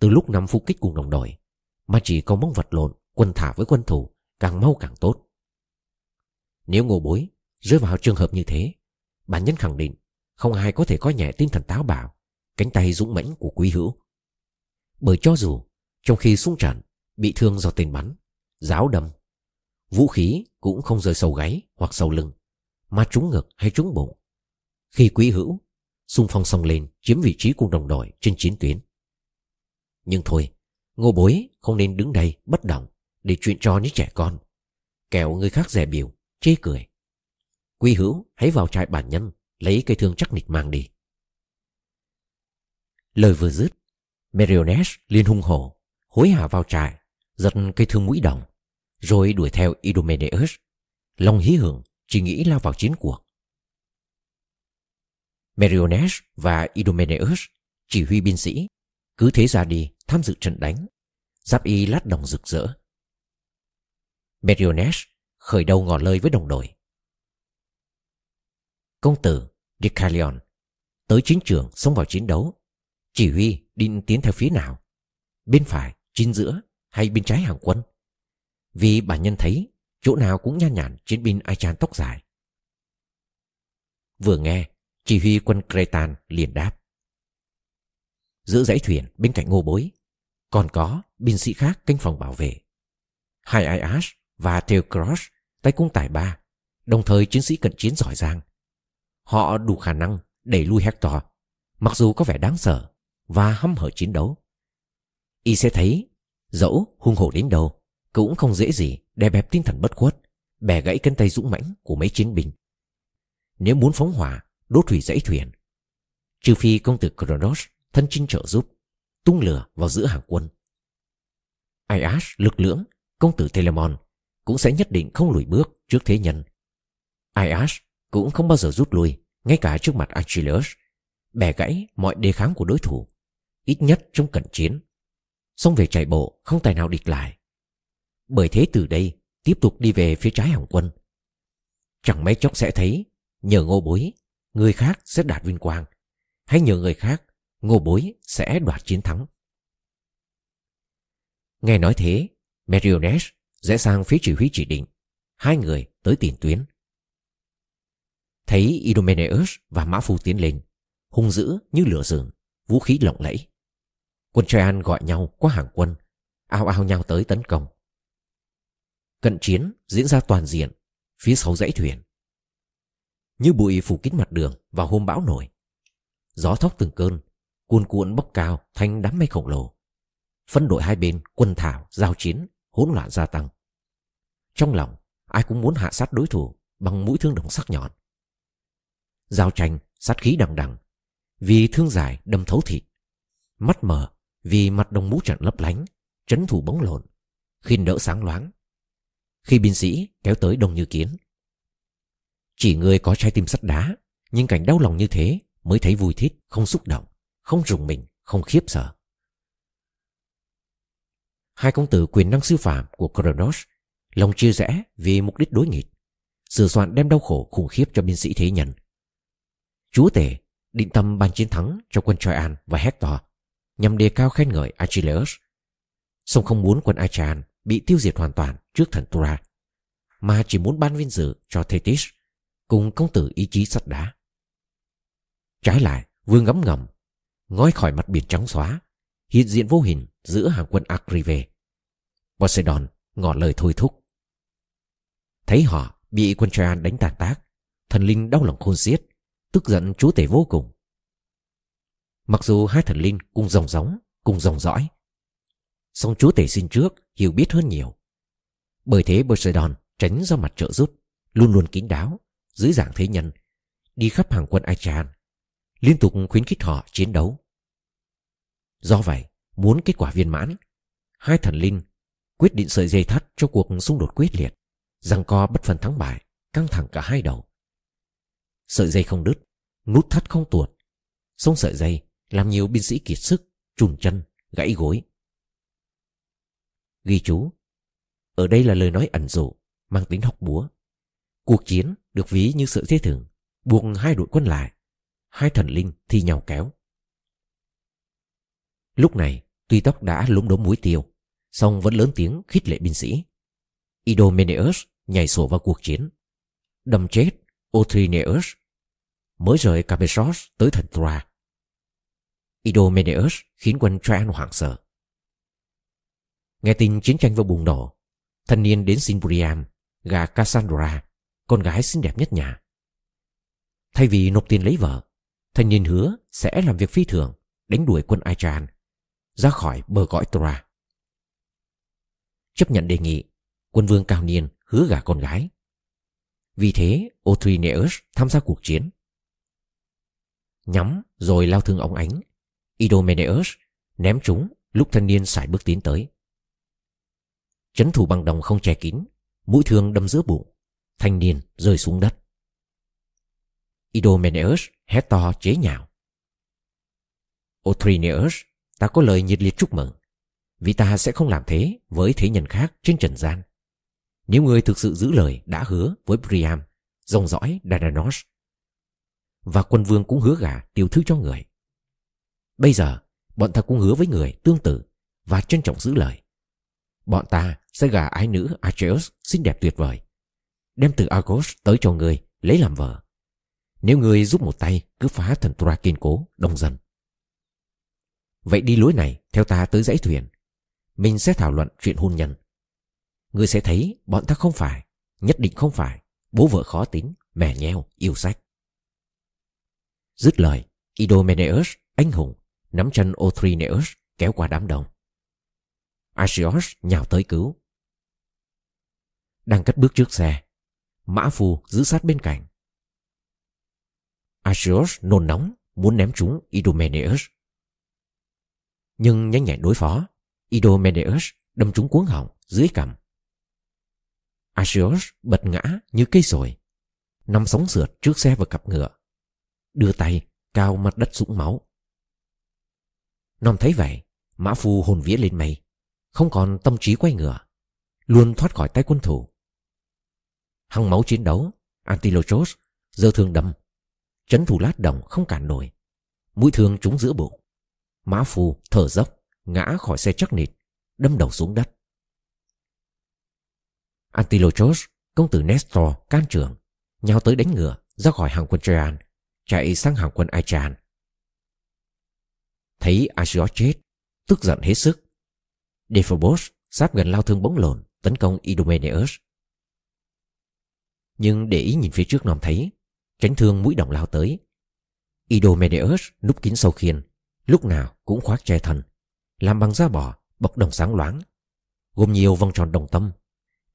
Từ lúc nằm phục kích cùng đồng đội, mà chỉ có mong vật lộn, quân thả với quân thủ, càng mau càng tốt. Nếu ngô bối rơi vào trường hợp như thế, bản nhân khẳng định không ai có thể coi nhẹ tinh thần táo bạo, cánh tay dũng mãnh của quý hữu. Bởi cho dù trong khi xung trận bị thương do tên bắn, giáo đâm, vũ khí cũng không rơi sầu gáy hoặc sầu lưng, mà trúng ngực hay trúng bụng. Khi quý hữu xung phong xông lên chiếm vị trí cùng đồng đội trên chiến tuyến. Nhưng thôi, ngô bối không nên đứng đây bất động để chuyện cho những trẻ con. Kẻo người khác rẻ biểu, Chê cười. Quy hữu hãy vào trại bản nhân Lấy cây thương chắc nịch mang đi. Lời vừa dứt, Meriones liền hung hổ, Hối hả vào trại, Giật cây thương mũi đồng Rồi đuổi theo Idomeneus, Lòng hí hưởng, Chỉ nghĩ lao vào chiến cuộc. Meriones và Idomeneus Chỉ huy binh sĩ cứ thế ra đi, tham dự trận đánh. Giáp y lát đồng rực rỡ. Meriones khởi đầu ngỏ lời với đồng đội. Công tử Dicalion, tới chiến trường xông vào chiến đấu. Chỉ huy định tiến theo phía nào? Bên phải, chính giữa hay bên trái hàng quân? Vì bản nhân thấy, chỗ nào cũng nhan nhản chiến binh Aichan tóc dài. Vừa nghe, chỉ huy quân Cretan liền đáp giữa dãy thuyền bên cạnh ngô bối. Còn có binh sĩ khác canh phòng bảo vệ. Hai Ias và Theocross tay cung tài ba, đồng thời chiến sĩ cận chiến giỏi giang. Họ đủ khả năng đẩy lui Hector, mặc dù có vẻ đáng sợ và hăm hở chiến đấu. Y sẽ thấy dẫu hung hổ đến đâu cũng không dễ gì đè bẹp tinh thần bất khuất, bẻ gãy cân tay dũng mãnh của mấy chiến binh. Nếu muốn phóng hỏa, đốt hủy dãy thuyền, trừ phi công tử Kronos thân chinh trợ giúp, tung lửa vào giữa hàng quân. Aias lực lưỡng, công tử Telemon cũng sẽ nhất định không lùi bước trước thế nhân. Aias cũng không bao giờ rút lui, ngay cả trước mặt Achilles. Bẻ gãy mọi đề kháng của đối thủ, ít nhất trong cận chiến. Xong về chạy bộ, không tài nào địch lại. Bởi thế từ đây, tiếp tục đi về phía trái hàng quân. Chẳng mấy chốc sẽ thấy, nhờ ngô bối, người khác sẽ đạt vinh quang. Hay nhờ người khác ngô bối sẽ đoạt chiến thắng. Nghe nói thế, meriones rẽ sang phía chỉ huy chỉ định. Hai người tới tiền tuyến. Thấy idomeneus và mã phu tiến lên, hung dữ như lửa rừng vũ khí lộng lẫy. Quân Traian gọi nhau qua hàng quân, ao ao nhau tới tấn công. Cận chiến diễn ra toàn diện, phía sau dãy thuyền. Như bụi phủ kín mặt đường vào hôm bão nổi. Gió thốc từng cơn cuồn cuộn bốc cao thành đám mây khổng lồ. Phân đội hai bên, quân thảo, giao chiến, hỗn loạn gia tăng. Trong lòng, ai cũng muốn hạ sát đối thủ bằng mũi thương đồng sắc nhọn. Giao tranh, sát khí đằng đằng, vì thương dài đâm thấu thịt. Mắt mờ, vì mặt đồng mũ trận lấp lánh, trấn thủ bóng lộn khiên đỡ sáng loáng. Khi binh sĩ kéo tới đông như kiến, chỉ người có trái tim sắt đá, nhưng cảnh đau lòng như thế mới thấy vui thích, không xúc động không rùng mình không khiếp sợ hai công tử quyền năng siêu phàm của Kronos lòng chia rẽ vì mục đích đối nghịch sửa soạn đem đau khổ khủng khiếp cho binh sĩ thế nhân chúa tể định tâm ban chiến thắng cho quân Troyan và Hector nhằm đề cao khen ngợi Achilles. Song không muốn quân Achaean bị tiêu diệt hoàn toàn trước thần Tura, mà chỉ muốn ban vinh dự cho Thetis cùng công tử ý chí sắt đá. Trái lại, vương ngấm ngầm, ngói khỏi mặt biển trắng xóa, hiện diện vô hình giữa hàng quân Acrive. Poseidon ngỏ lời thôi thúc. Thấy họ bị quân Troyan đánh tàn tác, thần linh đau lòng khôn xiết, tức giận chúa tể vô cùng. Mặc dù hai thần linh cùng dòng giống, cùng dòng dõi, song chúa tể xin trước hiểu biết hơn nhiều. Bởi thế Poseidon tránh ra mặt trợ giúp, luôn luôn kín đáo, dưới dạng thế nhân, đi khắp hàng quân Aichan, liên tục khuyến khích họ chiến đấu. Do vậy, muốn kết quả viên mãn, hai thần linh quyết định sợi dây thắt cho cuộc xung đột quyết liệt, rằng co bất phần thắng bại, căng thẳng cả hai đầu. Sợi dây không đứt, nút thắt không tuột, xong sợi dây làm nhiều binh sĩ kiệt sức, trùn chân, gãy gối. Ghi chú Ở đây là lời nói ẩn dụ, mang tính học búa. Cuộc chiến được ví như sợi dây thừng buộc hai đội quân lại. Hai thần linh thi nhau kéo. Lúc này, tuy tóc đã lúng đốm muối tiêu, song vẫn lớn tiếng khích lệ binh sĩ. Idomeneus nhảy sổ vào cuộc chiến. Đâm chết Othrineus. Mới rời Capesos tới thần Troa. Idomeneus khiến quân Troan hoảng sợ. Nghe tin chiến tranh vừa bùng nổ, thanh niên đến xin Priam, gà Cassandra, con gái xinh đẹp nhất nhà. Thay vì nộp tiền lấy vợ, thanh niên hứa sẽ làm việc phi thường, đánh đuổi quân Aichan, ra khỏi bờ cõi Tora. Chấp nhận đề nghị, quân vương cao niên hứa gả con gái. Vì thế, Othrineus tham gia cuộc chiến. Nhắm rồi lao thương ống ánh. Idomeneus ném chúng lúc thanh niên sải bước tiến tới. Chấn thủ bằng đồng không che kín, mũi thương đâm giữa bụng, thanh niên rơi xuống đất. Idomeneus hét to chế nhạo. Othrineus, ta có lời nhiệt liệt chúc mừng, vì ta sẽ không làm thế với thế nhân khác trên trần gian. Nếu người thực sự giữ lời đã hứa với Priam, dòng dõi Dananos, và quân vương cũng hứa gả tiểu thư cho người. Bây giờ, bọn ta cũng hứa với người tương tự và trân trọng giữ lời. Bọn ta sẽ gả ái nữ Acheus xinh đẹp tuyệt vời, đem từ Argos tới cho người lấy làm vợ. Nếu người giúp một tay cứ phá thần Tura kiên cố, đông dần Vậy đi lối này theo ta tới dãy thuyền. Mình sẽ thảo luận chuyện hôn nhân. Người sẽ thấy bọn ta không phải, nhất định không phải, bố vợ khó tính, mẻ nheo, yêu sách. Dứt lời, Idomeneus, anh hùng, nắm chân Othrineus kéo qua đám đông. Asios nhào tới cứu. Đang cất bước trước xe, Mã Phù giữ sát bên cạnh. Asios nôn nóng muốn ném chúng Idomeneus. Nhưng nhanh nhẹn đối phó, Idomeneus đâm trúng cuống họng dưới cằm. Asios bật ngã như cây sồi, nằm sóng sượt trước xe và cặp ngựa, đưa tay cao mặt đất sũng máu. Nom thấy vậy, mã phu hồn vía lên mây, không còn tâm trí quay ngựa, luôn thoát khỏi tay quân thủ. Hăng máu chiến đấu, Antilochos giơ thương đâm, chấn thủ lát đồng không cản nổi, mũi thương trúng giữa bụng. Mã phu thở dốc, ngã khỏi xe chắc nịt, đâm đầu xuống đất. Antilochos, công tử Nestor can trường, nhào tới đánh ngựa ra khỏi hàng quân Traian, chạy sang hàng quân Aichan. Thấy Asios chết, tức giận hết sức. Dephobos sát gần lao thương bóng lồn tấn công Idomeneus. Nhưng để ý nhìn phía trước nòm thấy, tránh thương mũi đồng lao tới. Idomeneus núp kín sâu khiên, lúc nào cũng khoác che thân, làm bằng da bò, bọc đồng sáng loáng, gồm nhiều vòng tròn đồng tâm,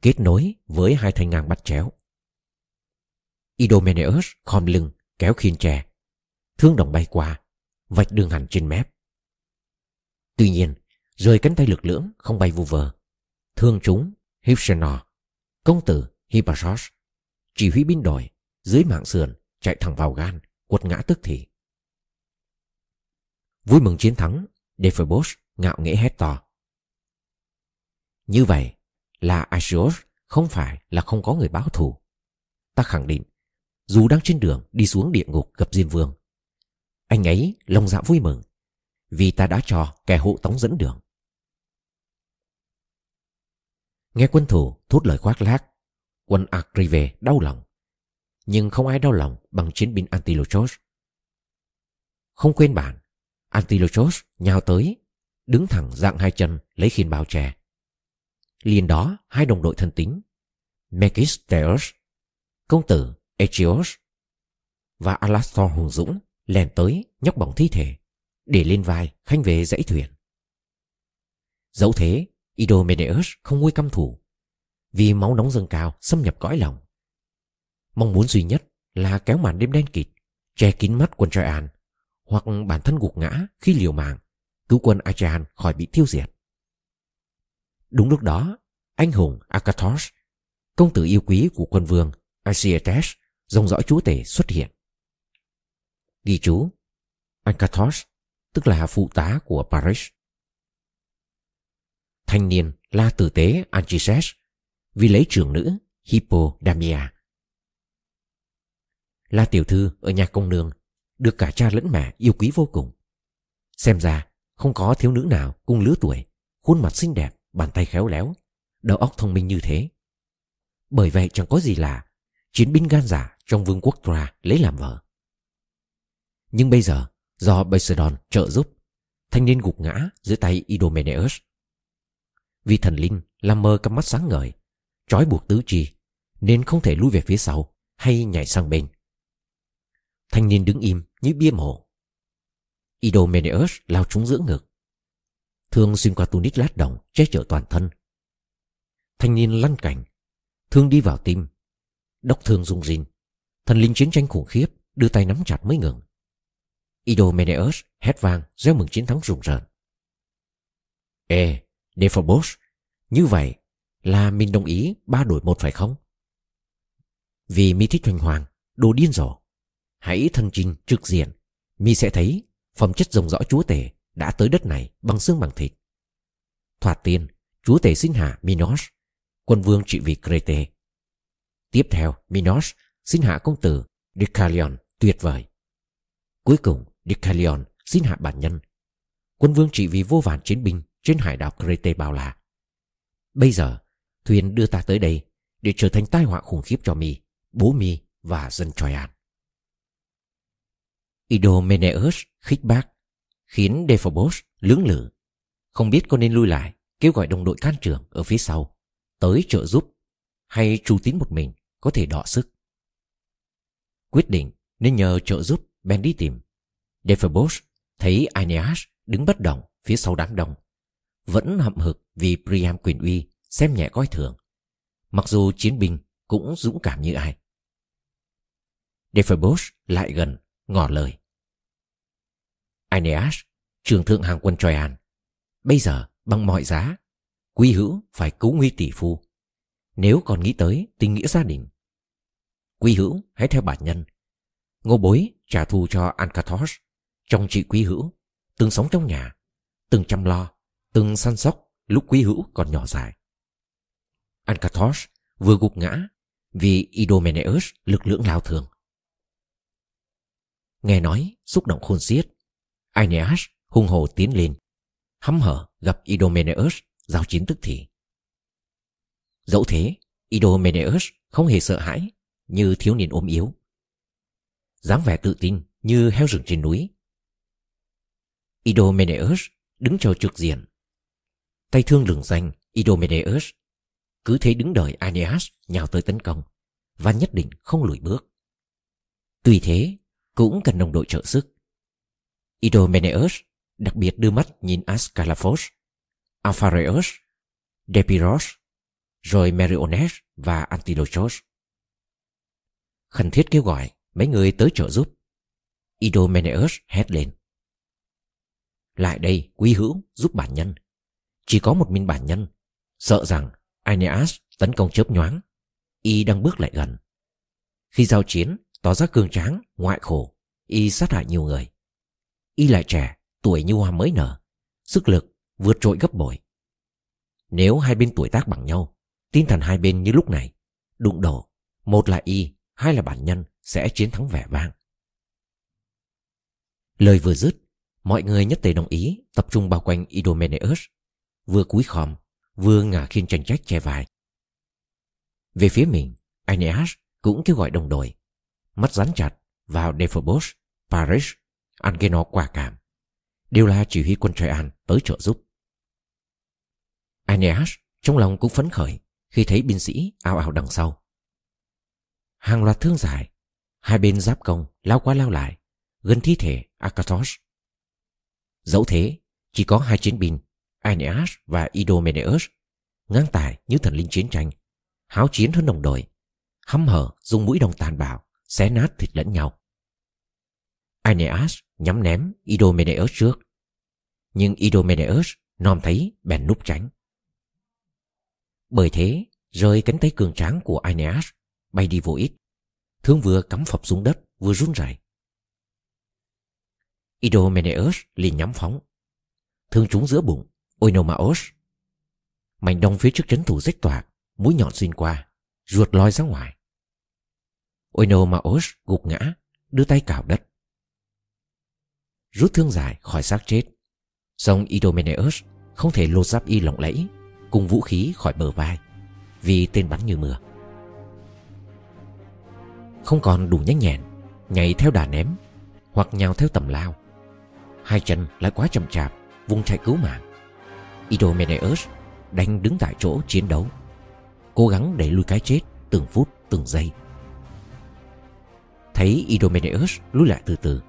kết nối với hai thanh ngang bắt chéo. Idomeneus khom lưng, kéo khiên tre, thương đồng bay qua, vạch đường hẳn trên mép. Tuy nhiên, rời cánh tay lực lưỡng không bay vu vờ. Thương chúng, Hypsenor, công tử Hippasos, chỉ huy binh đội, dưới mạng sườn, chạy thẳng vào gan, quật ngã tức thì. Vui mừng chiến thắng, Dephobos ngạo nghễ hét to. Như vậy là Asios không phải là không có người báo thù. Ta khẳng định, dù đang trên đường đi xuống địa ngục gặp Diêm Vương, anh ấy lòng dạ vui mừng vì ta đã cho kẻ hộ tống dẫn đường. Nghe quân thủ thốt lời khoác lác, quân Akrive đau lòng. Nhưng không ai đau lòng bằng chiến binh Antilochos. Không quên bản, Antilochos nhào tới, đứng thẳng dạng hai chân lấy khiên bao che. Liền đó hai đồng đội thân tín, Megisteos, công tử Echios và Alastor hùng dũng lèn tới nhóc bỏng thi thể để lên vai khanh về dãy thuyền. Dẫu thế, Idomeneus không nguôi căm thủ vì máu nóng dâng cao xâm nhập cõi lòng. Mong muốn duy nhất là kéo màn đêm đen kịt, che kín mắt quân Traian hoặc bản thân gục ngã khi liều mạng cứu quân Achaean khỏi bị tiêu diệt. Đúng lúc đó, anh hùng Akathos, công tử yêu quý của quân vương Asiates, dòng dõi chúa tể xuất hiện. Ghi chú Akathos tức là phụ tá của Paris. Thanh niên la tử tế Anchises vì lấy trưởng nữ Hippodamia. La tiểu thư ở nhà công nương được cả cha lẫn mẹ yêu quý vô cùng. Xem ra không có thiếu nữ nào cùng lứa tuổi, khuôn mặt xinh đẹp, bàn tay khéo léo, đầu óc thông minh như thế. Bởi vậy chẳng có gì lạ, chiến binh gan giả trong vương quốc Tra lấy làm vợ. Nhưng bây giờ do Poseidon trợ giúp, thanh niên gục ngã dưới tay Idomeneus. Vì thần linh làm mơ cặp mắt sáng ngời, trói buộc tứ chi, nên không thể lui về phía sau hay nhảy sang bên. Thanh niên đứng im như bia mộ. Idomeneus lao trúng giữa ngực. Thương xuyên qua tunic lát đồng che chở toàn thân. Thanh niên lăn cảnh. Thương đi vào tim Đốc thương rung rinh Thần linh chiến tranh khủng khiếp Đưa tay nắm chặt mới ngừng Idomeneus hét vang gieo mừng chiến thắng rùng rợn Ê, Nephobos Như vậy là mình đồng ý ba đổi một phải không? Vì mi thích hoành hoàng, đồ điên rồ. Hãy thân chinh trực diện, mi sẽ thấy phẩm chất rồng rõ chúa tể đã tới đất này bằng xương bằng thịt. Thoạt tiên, chúa tể xin hạ Minos, quân vương trị vì Crete. Tiếp theo, Minos xin hạ công tử Deucalion tuyệt vời. Cuối cùng, Deucalion xin hạ bản nhân, quân vương trị vì vô vàn chiến binh trên hải đảo Crete bao la. Bây giờ, thuyền đưa ta tới đây để trở thành tai họa khủng khiếp cho mi, bố mi và dân Troyan. Idomeneus khích bác, khiến Dephobos lưỡng lự, không biết có nên lui lại, kêu gọi đồng đội can trường ở phía sau, tới trợ giúp, hay tru tín một mình có thể đọ sức. Quyết định nên nhờ trợ giúp Ben đi tìm. Dephobos thấy Aeneas đứng bất động phía sau đám đông, vẫn hậm hực vì Priam quyền uy xem nhẹ coi thường. Mặc dù chiến binh cũng dũng cảm như ai. Dephobos lại gần, ngỏ lời. Aeneas, trường thượng hàng quân Troyan. Bây giờ, bằng mọi giá, Quy hữu phải cứu nguy tỷ phu. Nếu còn nghĩ tới tình nghĩa gia đình. Quy hữu hãy theo bản nhân. Ngô bối trả thù cho Ancathos, trong chị quý hữu, từng sống trong nhà, từng chăm lo, từng săn sóc lúc quý hữu còn nhỏ dài. Ancathos vừa gục ngã vì Idomeneus lực lượng lao thường. Nghe nói, xúc động khôn xiết, Aeneas hung hồ tiến lên, hăm hở gặp Idomeneus giao chiến tức thì. Dẫu thế, Idomeneus không hề sợ hãi như thiếu niên ốm yếu. dáng vẻ tự tin như heo rừng trên núi. Idomeneus đứng chờ trực diện. Tay thương lừng danh Idomeneus cứ thế đứng đợi Aeneas nhào tới tấn công và nhất định không lùi bước. Tuy thế, cũng cần đồng đội trợ sức. Idomeneus đặc biệt đưa mắt nhìn Ascalaphos, Alphareus, Depiros, rồi Meriones và Antilochos. Khẩn thiết kêu gọi mấy người tới trợ giúp. Idomeneus hét lên. Lại đây, quý hữu, giúp bản nhân. Chỉ có một mình bản nhân, sợ rằng Aeneas tấn công chớp nhoáng. Y đang bước lại gần. Khi giao chiến, tỏ ra cường tráng, ngoại khổ, Y sát hại nhiều người. Y lại trẻ, tuổi như hoa mới nở, sức lực vượt trội gấp bội. Nếu hai bên tuổi tác bằng nhau, tinh thần hai bên như lúc này, đụng đổ, một là Y, hai là bản nhân sẽ chiến thắng vẻ vang. Lời vừa dứt, mọi người nhất tề đồng ý tập trung bao quanh Idomeneus, vừa cúi khom, vừa ngả khiên tranh trách che vai. Về phía mình, Aeneas cũng kêu gọi đồng đội, mắt rắn chặt vào Dephobos, Paris, ăn cái nó quả cảm. Điều là chỉ huy quân Troyan tới trợ giúp. Aeneas trong lòng cũng phấn khởi khi thấy binh sĩ ao ao đằng sau. Hàng loạt thương dài, hai bên giáp công lao qua lao lại, gần thi thể Akathos. Dẫu thế, chỉ có hai chiến binh Aeneas và Idomeneus ngang tài như thần linh chiến tranh, háo chiến hơn đồng đội, hăm hở dùng mũi đồng tàn bạo, xé nát thịt lẫn nhau. Aeneas nhắm ném Idomeneus trước, nhưng Idomeneus nom thấy bèn núp tránh. Bởi thế, rơi cánh tay cường tráng của Aeneas bay đi vô ích, thương vừa cắm phập xuống đất vừa run rẩy. Idomeneus liền nhắm phóng, thương trúng giữa bụng Oinomaos. Mảnh đông phía trước trấn thủ rách toạc, mũi nhọn xuyên qua, ruột loi ra ngoài. Oinomaos gục ngã, đưa tay cào đất. Rút thương dài khỏi xác chết. Song Idomeneus không thể lột giáp y lộng lẫy, cùng vũ khí khỏi bờ vai, vì tên bắn như mưa. Không còn đủ nhanh nhẹn, nhảy theo đà ném, hoặc nhào theo tầm lao. Hai chân lại quá chậm chạp, vùng chạy cứu mạng. Idomeneus đành đứng tại chỗ chiến đấu, Cố gắng đẩy lui cái chết từng phút, từng giây Thấy Idomeneus lùi lại từ từ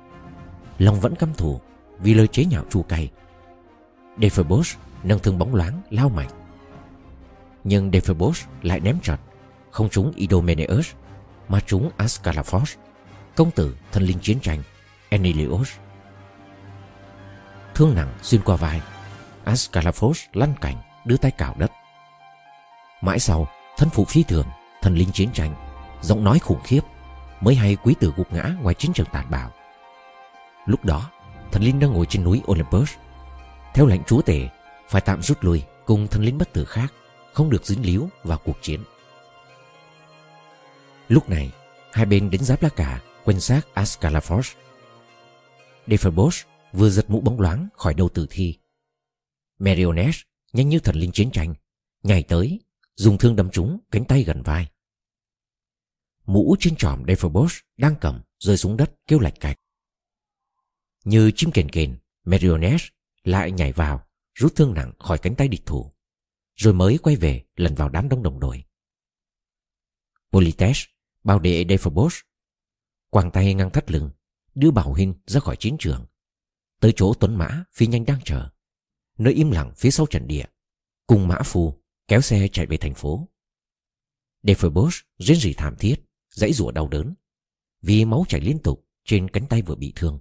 Long vẫn căm thù Vì lời chế nhạo chua cay Defebos nâng thương bóng loáng lao mạnh Nhưng Defebos lại ném trật không trúng Idomeneus mà trúng Ascalaphos, công tử thần linh chiến tranh Enilios. Thương nặng xuyên qua vai, Ascalaphos lăn cảnh đưa tay cào đất. Mãi sau, thân phụ phi thường, thần linh chiến tranh, giọng nói khủng khiếp, mới hay quý tử gục ngã ngoài chiến trường tàn bạo. Lúc đó, thần linh đang ngồi trên núi Olympus. Theo lệnh chúa tể, phải tạm rút lui cùng thần linh bất tử khác, không được dính líu vào cuộc chiến. Lúc này, hai bên đến giáp lá cả, quanh xác Ascalaphos. Deferbos vừa giật mũ bóng loáng khỏi đầu tử thi. Meriones nhanh như thần linh chiến tranh, nhảy tới, dùng thương đâm trúng cánh tay gần vai. Mũ trên tròm Deferbos đang cầm rơi xuống đất kêu lạch cạch. Như chim kền kền, Meriones lại nhảy vào, rút thương nặng khỏi cánh tay địch thủ, rồi mới quay về lần vào đám đông đồng đội. Polites bao đệ Dephobos, quàng tay ngang thắt lưng, đưa Bảo Huynh ra khỏi chiến trường, tới chỗ Tuấn Mã phi nhanh đang chờ, nơi im lặng phía sau trận địa, cùng Mã Phu kéo xe chạy về thành phố. Dephobos rên rỉ thảm thiết, dãy rủa đau đớn, vì máu chảy liên tục trên cánh tay vừa bị thương.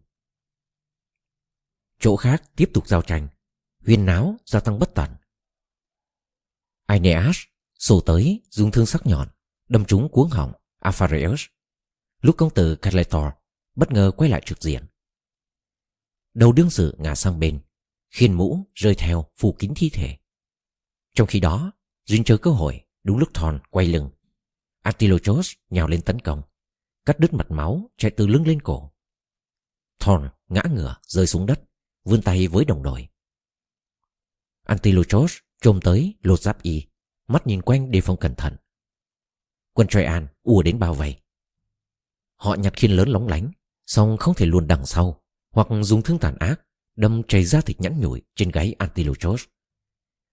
Chỗ khác tiếp tục giao tranh, huyên náo gia tăng bất tận. Aeneas sổ tới dùng thương sắc nhọn, đâm trúng cuống họng Aphareus. Lúc công tử Caletor bất ngờ quay lại trực diện. Đầu đương sự ngả sang bên, khiên mũ rơi theo phủ kín thi thể. Trong khi đó, duyên chờ cơ hội đúng lúc Thon quay lưng. Antilochos nhào lên tấn công, cắt đứt mặt máu chạy từ lưng lên cổ. Thon ngã ngửa rơi xuống đất, vươn tay với đồng đội. Antilochos trồm tới lột giáp y, mắt nhìn quanh đề phòng cẩn thận. Quân Troyan ùa đến bao vây. Họ nhặt khiên lớn lóng lánh, song không thể luôn đằng sau, hoặc dùng thương tàn ác, đâm chảy ra thịt nhẵn nhủi trên gáy Antilochos.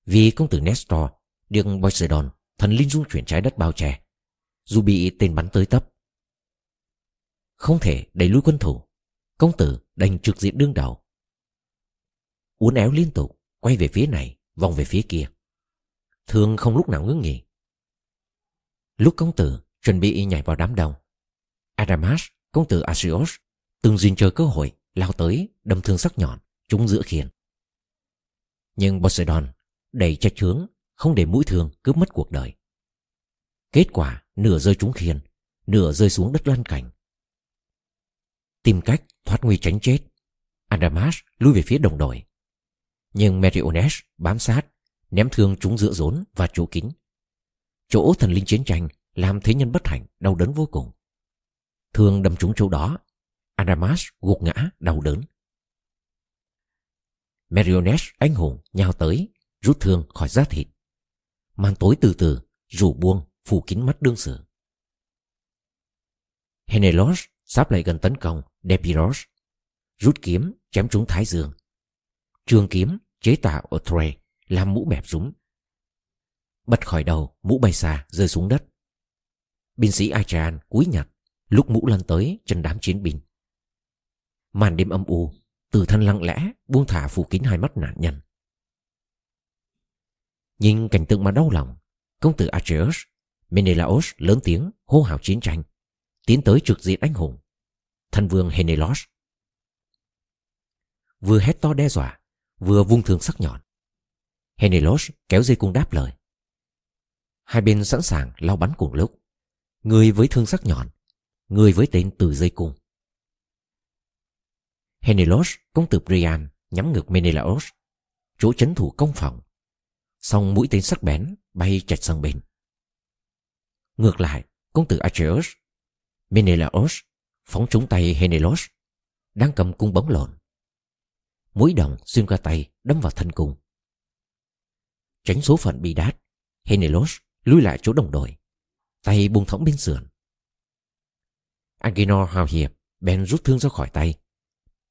Vì công tử Nestor được Poseidon, thần linh dung chuyển trái đất bao che, dù bị tên bắn tới tấp. Không thể đẩy lui quân thủ, công tử đành trực diện đương đầu. Uốn éo liên tục, quay về phía này, vòng về phía kia. Thương không lúc nào ngưng nghỉ. Lúc công tử chuẩn bị nhảy vào đám đông, Adamas, công tử Asios, từng duyên chờ cơ hội lao tới đâm thương sắc nhọn trúng giữa khiên. Nhưng Poseidon đầy trách hướng không để mũi thương cướp mất cuộc đời. Kết quả nửa rơi trúng khiên, nửa rơi xuống đất lăn cảnh. Tìm cách thoát nguy tránh chết, Adamas lui về phía đồng đội. Nhưng Meriones bám sát, ném thương chúng giữa rốn và chỗ kín. Chỗ thần linh chiến tranh làm thế nhân bất hạnh đau đớn vô cùng. Thương đâm trúng chỗ đó, Adamas gục ngã đau đớn. Meriones anh hùng nhào tới, rút thương khỏi da thịt. Màn tối từ từ, rủ buông, phủ kín mắt đương sự. Henelos sắp lại gần tấn công Depiros, rút kiếm chém trúng thái dương. Trường kiếm chế tạo ở Trey làm mũ bẹp rúng. Bật khỏi đầu, mũ bay xa rơi xuống đất. Binh sĩ Achan cúi nhặt, lúc mũ lăn tới chân đám chiến binh. Màn đêm âm u, từ thân lặng lẽ buông thả phủ kín hai mắt nạn nhân. Nhìn cảnh tượng mà đau lòng, công tử Acheus, Menelaos lớn tiếng hô hào chiến tranh, tiến tới trực diện anh hùng, thân vương Henelos. Vừa hét to đe dọa, vừa vung thương sắc nhọn. Henelos kéo dây cung đáp lời. Hai bên sẵn sàng lao bắn cùng lúc. Người với thương sắc nhọn, người với tên từ dây cung. Henelos, công tử Priam, nhắm ngược Menelaos, chỗ chấn thủ công phòng. Xong mũi tên sắc bén bay chạch sang bên. Ngược lại, công tử Atreus, Menelaos, phóng trúng tay Henelos, đang cầm cung bóng lộn. Mũi đồng xuyên qua tay đâm vào thân cung. Tránh số phận bị đát, Henelos lui lại chỗ đồng đội, tay buông thõng bên sườn. Agenor hào hiệp, bèn rút thương ra khỏi tay,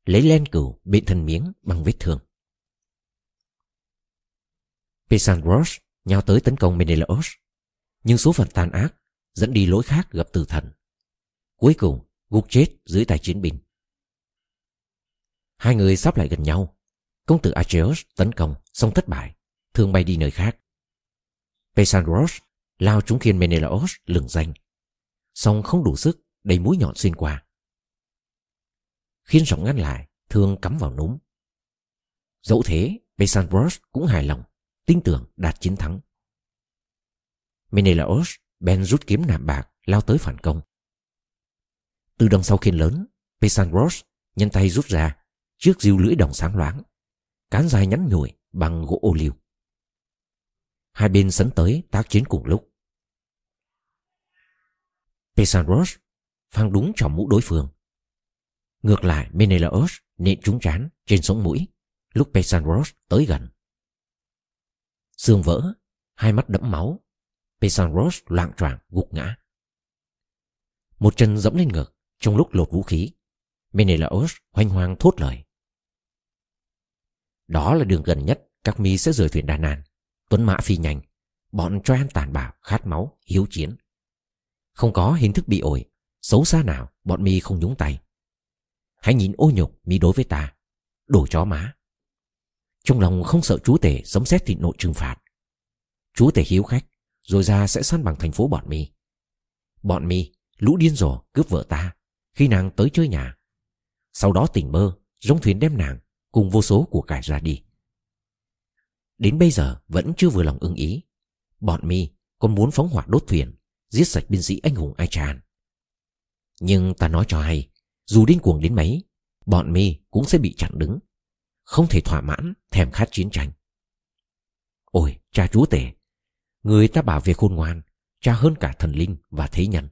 lấy len cừu bị thân miếng bằng vết thương. Pesandros nhào tới tấn công Menelaos, nhưng số phận tàn ác dẫn đi lối khác gặp tử thần. Cuối cùng gục chết dưới tay chiến binh. Hai người sắp lại gần nhau. Công tử Acheos tấn công xong thất bại, thương bay đi nơi khác. Pesandros lao trúng khiên Menelaos lừng danh. Song không đủ sức đẩy mũi nhọn xuyên qua. Khiên rộng ngăn lại, thương cắm vào núm. Dẫu thế, Pesandros cũng hài lòng, tin tưởng đạt chiến thắng. Menelaos bèn rút kiếm nạm bạc lao tới phản công. Từ đằng sau khiên lớn, Pesandros nhân tay rút ra trước diêu lưỡi đồng sáng loáng, cán dài nhắn nhủi bằng gỗ ô liu. Hai bên sấn tới tác chiến cùng lúc. Pesaros phang đúng trong mũ đối phương. Ngược lại Menelaos nện trúng trán trên sống mũi lúc Pesaros tới gần. Xương vỡ, hai mắt đẫm máu, Pesaros loạn choạng gục ngã. Một chân dẫm lên ngực trong lúc lột vũ khí. Menelaos hoanh hoang thốt lời. Đó là đường gần nhất các mi sẽ rời thuyền Đà Nàn. Tuấn mã phi nhanh, bọn Troan tàn bạo, khát máu, hiếu chiến. Không có hình thức bị ổi, xấu xa nào bọn mi không nhúng tay. Hãy nhìn ô nhục mi đối với ta, đổ chó má. Trong lòng không sợ chúa tể sấm xét thịnh nội trừng phạt. Chúa tể hiếu khách, rồi ra sẽ săn bằng thành phố bọn mi. Bọn mi, lũ điên rồ cướp vợ ta, khi nàng tới chơi nhà. Sau đó tỉnh mơ, rong thuyền đem nàng cùng vô số của cải ra đi. Đến bây giờ vẫn chưa vừa lòng ưng ý. Bọn mi còn muốn phóng hỏa đốt thuyền, giết sạch binh sĩ anh hùng Ai Tràn. Nhưng ta nói cho hay, dù điên cuồng đến mấy, bọn mi cũng sẽ bị chặn đứng. Không thể thỏa mãn, thèm khát chiến tranh. Ôi, cha chúa tể, người ta bảo về khôn ngoan, cha hơn cả thần linh và thế nhân.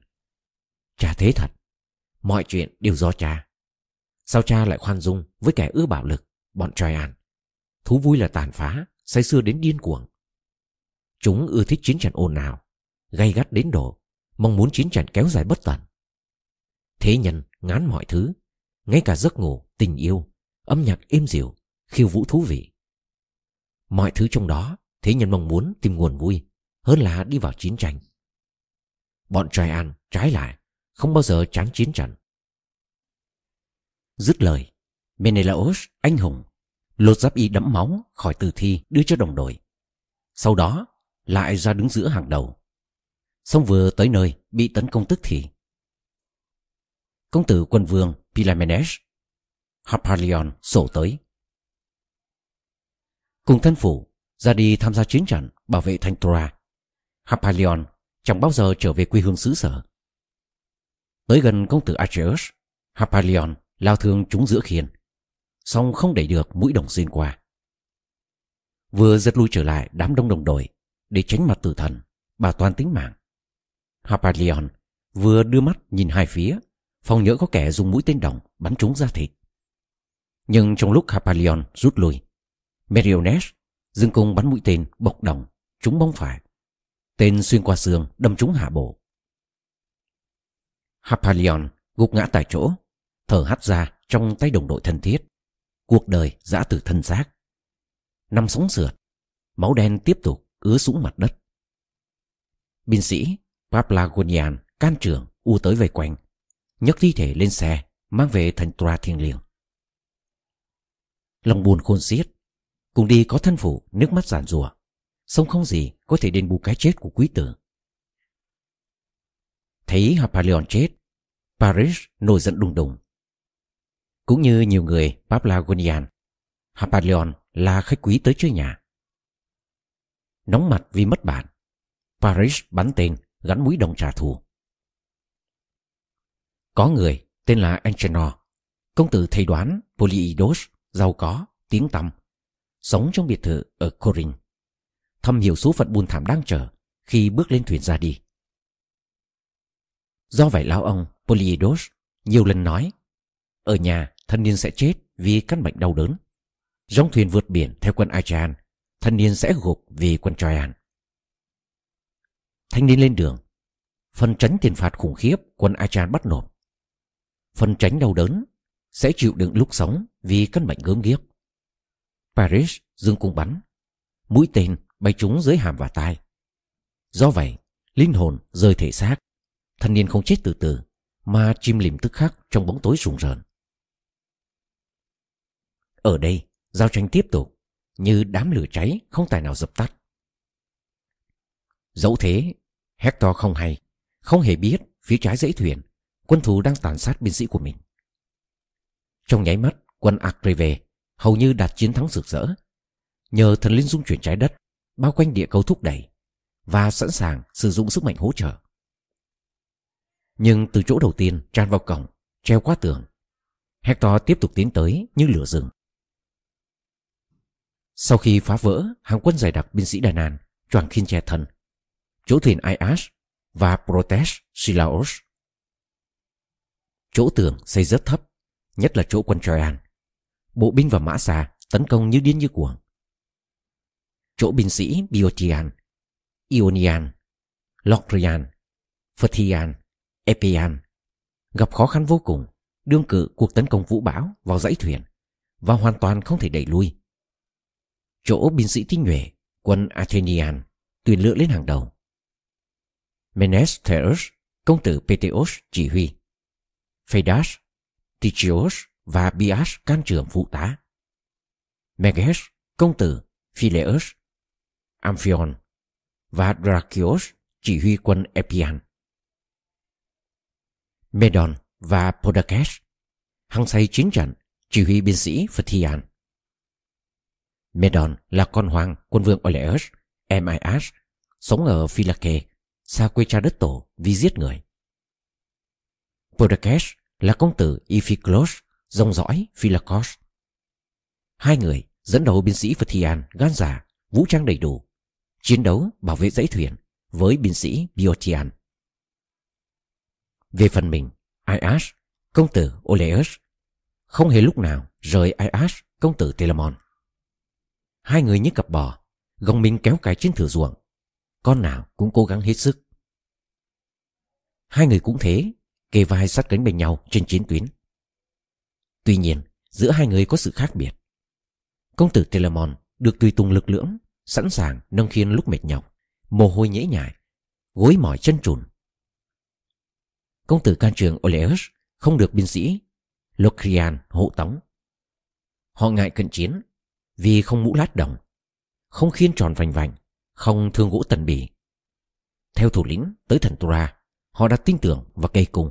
Cha thế thật, mọi chuyện đều do cha. Sao cha lại khoan dung với kẻ ưa bạo lực, bọn Traian? Thú vui là tàn phá, say sưa đến điên cuồng. Chúng ưa thích chiến trận ồn ào, gay gắt đến độ, mong muốn chiến trận kéo dài bất tận. Thế nhân ngán mọi thứ, ngay cả giấc ngủ, tình yêu, âm nhạc êm dịu, khiêu vũ thú vị. Mọi thứ trong đó, thế nhân mong muốn tìm nguồn vui hơn là đi vào chiến tranh. Bọn Traian trái lại, không bao giờ chán chiến trận. Dứt lời, Menelaos anh hùng lột giáp y đẫm máu khỏi tử thi đưa cho đồng đội. Sau đó lại ra đứng giữa hàng đầu. Xong vừa tới nơi bị tấn công tức thì. Công tử quân vương Pilamenes Harpalion sổ tới. Cùng thân phủ ra đi tham gia chiến trận bảo vệ thành Troa. Harpalion chẳng bao giờ trở về quê hương xứ sở. Tới gần công tử Acheus, Harpalion lao thương chúng giữa khiên song không đẩy được mũi đồng xuyên qua. Vừa giật lui trở lại đám đông đồng đội để tránh mặt tử thần, bảo toàn tính mạng. Harpalion vừa đưa mắt nhìn hai phía, phòng nhỡ có kẻ dùng mũi tên đồng bắn trúng ra thịt. Nhưng trong lúc Harpalion rút lui, Meriones dừng cung bắn mũi tên bộc đồng trúng bóng phải. Tên xuyên qua xương đâm trúng hạ bộ. Harpalion gục ngã tại chỗ, thở hắt ra trong tay đồng đội thân thiết. Cuộc đời dã từ thân xác. Năm sóng sượt, máu đen tiếp tục ứa xuống mặt đất. Binh sĩ paplagonian can trường u tới vây quanh, nhấc thi thể lên xe mang về thành tòa thiêng liêng. Lòng buồn khôn xiết, cùng đi có thân phụ nước mắt giàn rùa, song không gì có thể đền bù cái chết của quý tử. Thấy Harpalion chết, Paris nổi giận đùng đùng cũng như nhiều người Paphlagonian, Hapalion là khách quý tới chơi nhà. Nóng mặt vì mất bạn, Paris bắn tên gắn mũi đồng trả thù. Có người tên là Angenor, công tử thầy đoán Polyidos, giàu có, tiếng tăm, sống trong biệt thự ở Corinth. Thâm hiểu số phận buồn thảm đang chờ khi bước lên thuyền ra đi. Do vậy lão ông Polyidos nhiều lần nói ở nhà thân niên sẽ chết vì căn bệnh đau đớn. Dòng thuyền vượt biển theo quân Achan, thân niên sẽ gục vì quân Troyan. Thanh niên lên đường, phần tránh tiền phạt khủng khiếp quân Achan bắt nộp. Phần tránh đau đớn sẽ chịu đựng lúc sống vì căn bệnh gớm ghiếc. Paris dương cung bắn, mũi tên bay trúng dưới hàm và tai. Do vậy, linh hồn rơi thể xác, thanh niên không chết từ từ, mà chim lìm tức khắc trong bóng tối rùng rợn. Ở đây, giao tranh tiếp tục, như đám lửa cháy không tài nào dập tắt. Dẫu thế, Hector không hay, không hề biết phía trái dãy thuyền, quân thù đang tàn sát binh sĩ của mình. Trong nháy mắt, quân Akreve hầu như đạt chiến thắng rực rỡ. Nhờ thần linh dung chuyển trái đất, bao quanh địa cầu thúc đẩy và sẵn sàng sử dụng sức mạnh hỗ trợ. Nhưng từ chỗ đầu tiên tràn vào cổng, treo qua tường, Hector tiếp tục tiến tới như lửa rừng. Sau khi phá vỡ hàng quân giải đặc binh sĩ Đà Nàn, choàng khiên che thần chỗ thuyền ias và Protest Silaos. Chỗ tường xây rất thấp, nhất là chỗ quân Troyan. Bộ binh và mã xà tấn công như điên như cuồng. Chỗ binh sĩ Biotian, Ionian, Locrian, phthian Epian gặp khó khăn vô cùng, đương cự cuộc tấn công vũ bão vào dãy thuyền và hoàn toàn không thể đẩy lui. Chỗ binh sĩ tinh nhuệ, quân Athenian tuyển lựa lên hàng đầu. Menestheus, công tử Peteos chỉ huy. Phaedas, Tychios và Bias can trưởng phụ tá. Meges, công tử Phileus, Amphion và Dracios chỉ huy quân Epian. Medon và Podakes hăng say chiến trận chỉ huy binh sĩ Phthian. Medon là con hoàng quân vương Oleus, Emias, sống ở Philake, xa quê cha đất tổ vì giết người. Podakes là công tử Iphiklos, dòng dõi Philakos. Hai người dẫn đầu binh sĩ Phthian gan giả, vũ trang đầy đủ, chiến đấu bảo vệ dãy thuyền với binh sĩ Biotian. Về phần mình, Ias, công tử Oleus, không hề lúc nào rời Ias, công tử Telamon. Hai người như cặp bò, gồng mình kéo cái trên thửa ruộng. Con nào cũng cố gắng hết sức. Hai người cũng thế, kề vai sát cánh bên nhau trên chiến tuyến. Tuy nhiên, giữa hai người có sự khác biệt. Công tử Telamon được tùy tùng lực lưỡng, sẵn sàng nâng khiên lúc mệt nhọc, mồ hôi nhễ nhại, gối mỏi chân trùn. Công tử can trường Oleus không được binh sĩ Locrian hộ tống. Họ ngại cận chiến vì không mũ lát đồng, không khiên tròn vành vành, không thương gỗ tần bì. Theo thủ lĩnh tới thần Tura, họ đã tin tưởng và cây cung.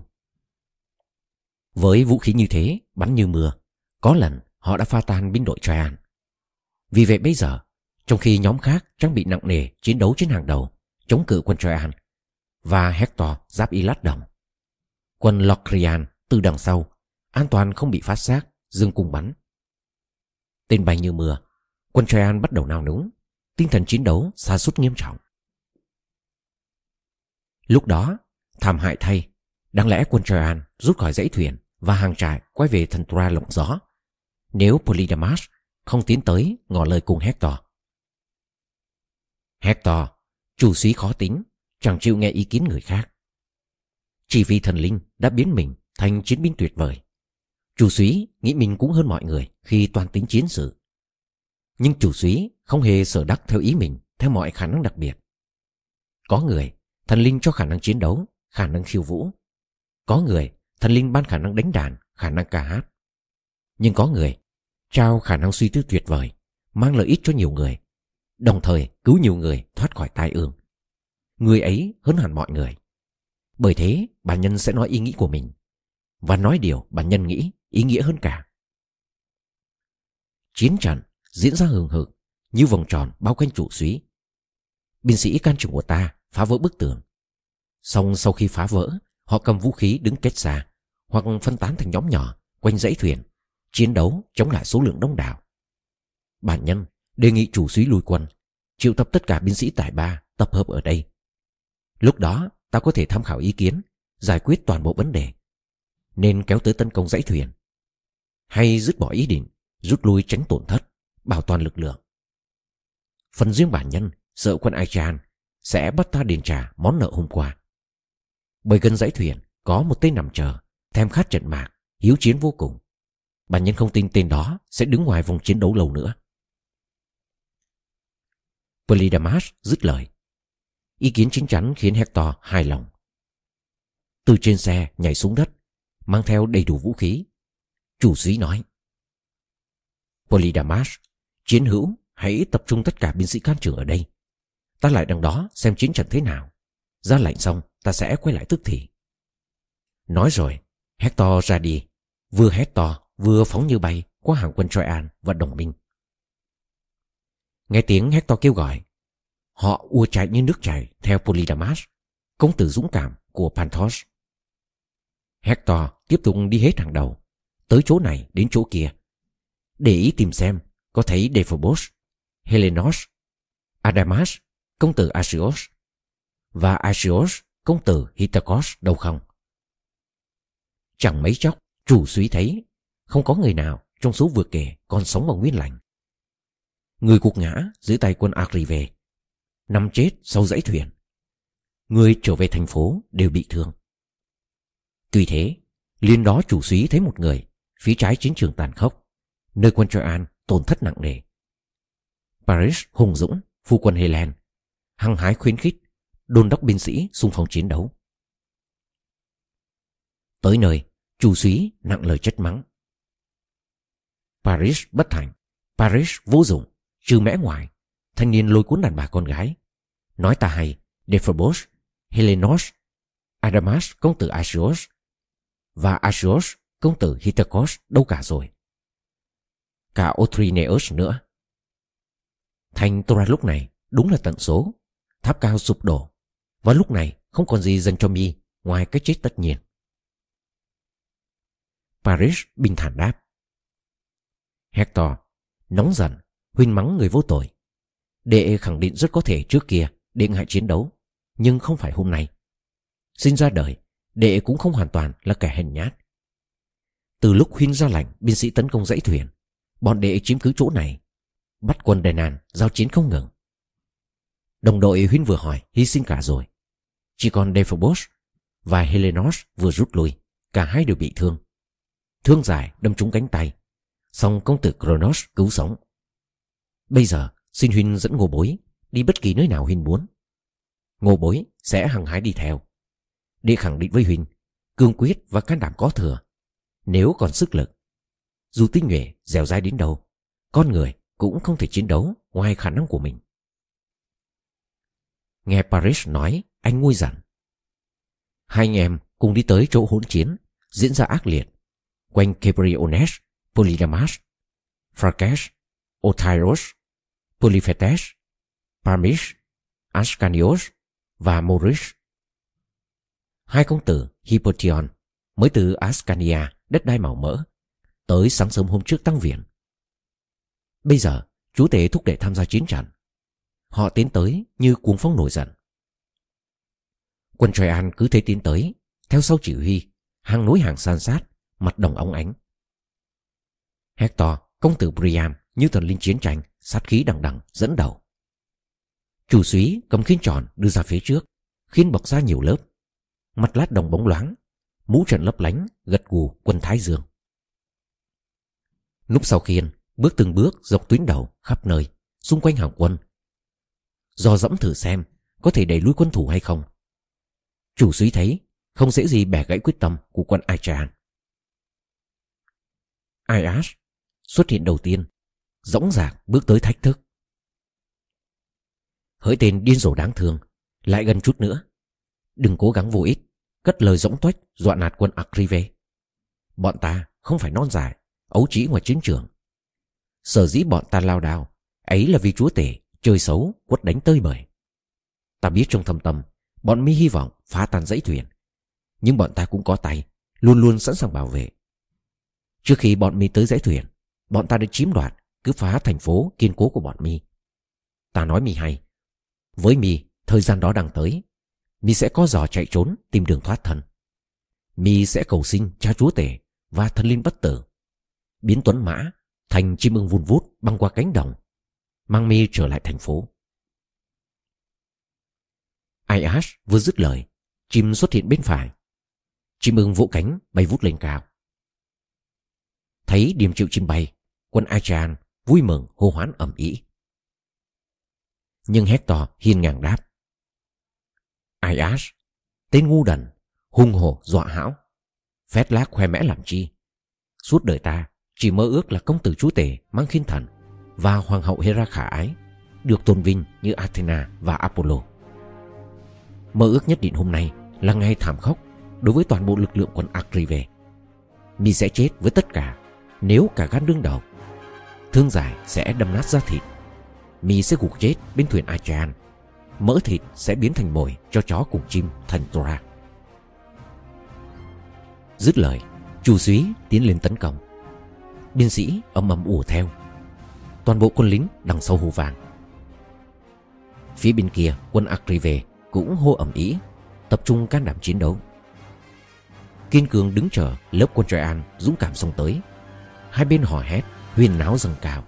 Với vũ khí như thế, bắn như mưa, có lần họ đã pha tan binh đội Traian. Vì vậy bây giờ, trong khi nhóm khác trang bị nặng nề chiến đấu trên hàng đầu, chống cự quân Traian, và Hector giáp y lát đồng. Quân Locrian từ đằng sau, an toàn không bị phát xác, dương cung bắn. Tên bay như mưa, quân Traian bắt đầu nao núng, tinh thần chiến đấu xa sút nghiêm trọng. Lúc đó, thảm hại thay, đáng lẽ quân Traian rút khỏi dãy thuyền và hàng trại quay về thần Tra lộng gió. Nếu Polydamas không tiến tới ngỏ lời cùng Hector. Hector, chủ sĩ khó tính, chẳng chịu nghe ý kiến người khác. Chỉ vì thần linh đã biến mình thành chiến binh tuyệt vời. Chủ súy nghĩ mình cũng hơn mọi người khi toàn tính chiến sự. Nhưng chủ súy không hề sở đắc theo ý mình theo mọi khả năng đặc biệt. Có người, thần linh cho khả năng chiến đấu, khả năng khiêu vũ. Có người, thần linh ban khả năng đánh đàn, khả năng ca hát. Nhưng có người, trao khả năng suy tư tuyệt vời, mang lợi ích cho nhiều người, đồng thời cứu nhiều người thoát khỏi tai ương. Người ấy hơn hẳn mọi người. Bởi thế, bản nhân sẽ nói ý nghĩ của mình. Và nói điều bản nhân nghĩ ý nghĩa hơn cả. Chiến trận diễn ra hừng hực như vòng tròn bao quanh trụ suý. Binh sĩ can trường của ta phá vỡ bức tường. Xong sau khi phá vỡ, họ cầm vũ khí đứng kết xa hoặc phân tán thành nhóm nhỏ quanh dãy thuyền, chiến đấu chống lại số lượng đông đảo. Bản nhân đề nghị chủ suý lùi quân, triệu tập tất cả binh sĩ tài ba tập hợp ở đây. Lúc đó ta có thể tham khảo ý kiến, giải quyết toàn bộ vấn đề. Nên kéo tới tấn công dãy thuyền. Hay dứt bỏ ý định, rút lui tránh tổn thất, bảo toàn lực lượng. Phần riêng bản nhân, sợ quân Aichan sẽ bắt ta đền trả món nợ hôm qua. Bởi gần dãy thuyền có một tên nằm chờ, thèm khát trận mạc, hiếu chiến vô cùng. Bản nhân không tin tên đó sẽ đứng ngoài vòng chiến đấu lâu nữa. Polydamas dứt lời. Ý kiến chính chắn khiến Hector hài lòng. Từ trên xe nhảy xuống đất, mang theo đầy đủ vũ khí. Chủ sĩ nói. Polydamas, chiến hữu, hãy tập trung tất cả binh sĩ can trường ở đây. Ta lại đằng đó xem chiến trận thế nào. Ra lệnh xong ta sẽ quay lại tức thì Nói rồi Hector ra đi Vừa hét to vừa phóng như bay Qua hàng quân Troyan và đồng minh Nghe tiếng Hector kêu gọi Họ ua chạy như nước chảy Theo Polydamas Công tử dũng cảm của Panthos Hector tiếp tục đi hết hàng đầu Tới chỗ này đến chỗ kia. Để ý tìm xem, Có thấy Dephobos, Helenos, Adamas, Công tử Asios Và Asios Công tử Hitakos đâu không? Chẳng mấy chốc, Chủ suy thấy, Không có người nào trong số vừa kể Còn sống bằng nguyên lành. Người cuộc ngã dưới tay quân Agrive, Nằm chết sau dãy thuyền. Người trở về thành phố đều bị thương. Tuy thế Liên đó chủ suý thấy một người Phía trái chiến trường tàn khốc, Nơi quân Troyan tổn thất nặng nề. Paris hùng dũng, Phu quân Helen, Hăng hái khuyến khích, Đôn đốc binh sĩ xung phong chiến đấu. Tới nơi Chủ suý nặng lời chất mắng. Paris bất thành Paris vô dụng, Trừ mẽ ngoài, Thanh niên lôi cuốn đàn bà con gái. Nói ta hay, Dephobos, Helenos, Adamas công tử Asios và Asios công tử Hitakos đâu cả rồi? Cả Othrineus nữa. Thành Tora lúc này đúng là tận số. Tháp cao sụp đổ. Và lúc này không còn gì dành cho mi, ngoài cái chết tất nhiên. Paris bình thản đáp. Hector, nóng giận huynh mắng người vô tội. Đệ khẳng định rất có thể trước kia đệ hại chiến đấu, nhưng không phải hôm nay. Sinh ra đời, đệ cũng không hoàn toàn là kẻ hèn nhát từ lúc huynh ra lệnh, binh sĩ tấn công dãy thuyền, bọn đệ chiếm cứ chỗ này, bắt quân đè nàn giao chiến không ngừng. Đồng đội huynh vừa hỏi, hy sinh cả rồi. Chỉ còn Dephobos và Helenos vừa rút lui, cả hai đều bị thương. Thương dài đâm trúng cánh tay, song công tử Kronos cứu sống. Bây giờ, xin huynh dẫn ngô bối đi bất kỳ nơi nào huynh muốn. Ngô bối sẽ hằng hái đi theo Địa khẳng định với huynh, cương quyết và can đảm có thừa nếu còn sức lực dù tinh nhuệ dẻo dai đến đâu con người cũng không thể chiến đấu ngoài khả năng của mình nghe paris nói anh nguôi dặn hai anh em cùng đi tới chỗ hỗn chiến diễn ra ác liệt quanh Cabriones, Polydamas, Pharkes, Otyros, Polyphetes, Parmis, Ascanios và Moris. Hai công tử Hippotion mới từ Ascania, đất đai màu mỡ, tới sáng sớm hôm trước tăng viện. Bây giờ, chú tể thúc đệ tham gia chiến trận. Họ tiến tới như cuồng phong nổi giận. Quân Troyan cứ thế tiến tới, theo sau chỉ huy, hàng núi hàng san sát, mặt đồng óng ánh. Hector, công tử Priam như thần linh chiến tranh, sát khí đằng đằng dẫn đầu. Chủ súy cầm khiên tròn đưa ra phía trước, khiên bọc ra nhiều lớp, mặt lát đồng bóng loáng, mũ trận lấp lánh, gật gù quân Thái Dương. Núp sau khiên, bước từng bước dọc tuyến đầu khắp nơi, xung quanh hàng quân. Do dẫm thử xem có thể đẩy lui quân thủ hay không. Chủ suý thấy không dễ gì bẻ gãy quyết tâm của quân Ai Aichan. Aias xuất hiện đầu tiên, dõng dạc bước tới thách thức. Hỡi tên điên rồ đáng thương, lại gần chút nữa. Đừng cố gắng vô ích, cất lời dõng tuếch dọa nạt quân Akrive. Bọn ta không phải non dài, ấu trĩ ngoài chiến trường. Sở dĩ bọn ta lao đao, ấy là vì chúa tể, chơi xấu, quất đánh tơi bời. Ta biết trong thâm tâm, bọn mi hy vọng phá tan dãy thuyền. Nhưng bọn ta cũng có tay, luôn luôn sẵn sàng bảo vệ. Trước khi bọn mi tới dãy thuyền, bọn ta đã chiếm đoạt, cứ phá thành phố kiên cố của bọn mi. Ta nói mi hay, với mi, thời gian đó đang tới, mi sẽ có giò chạy trốn, tìm đường thoát thân. mi sẽ cầu xin cha chúa tể và thần linh bất tử. Biến tuấn mã thành chim ưng vun vút băng qua cánh đồng, mang mi trở lại thành phố. Aias vừa dứt lời, chim xuất hiện bên phải. Chim ưng vỗ cánh, bay vút lên cao. Thấy điểm chịu chim bay, quân Achan vui mừng, hô hoán ầm ĩ. Nhưng Hector hiên ngang đáp. Ayash tên ngu đần, hung hồ dọa hão phét lác khoe mẽ làm chi suốt đời ta, chỉ mơ ước là công tử chúa tể mang khiên thần và hoàng hậu Hera khả ái, được tôn vinh như Athena và Apollo. Mơ ước nhất định hôm nay là ngày thảm khốc đối với toàn bộ lực lượng quân Akrive. Mi sẽ chết với tất cả, nếu cả gan đương đầu. Thương giải sẽ đâm nát ra thịt. Mi sẽ gục chết bên thuyền Achean Mỡ thịt sẽ biến thành mồi cho chó cùng chim thành Tora. Dứt lời, chủ súy tiến lên tấn công. Biên sĩ âm ầm ùa theo. Toàn bộ quân lính đằng sau hồ vàng. Phía bên kia, quân Akrive cũng hô ẩm ý, tập trung can đảm chiến đấu. Kiên cường đứng chờ lớp quân trai An dũng cảm xông tới. Hai bên hò hét, huyền náo dâng cao.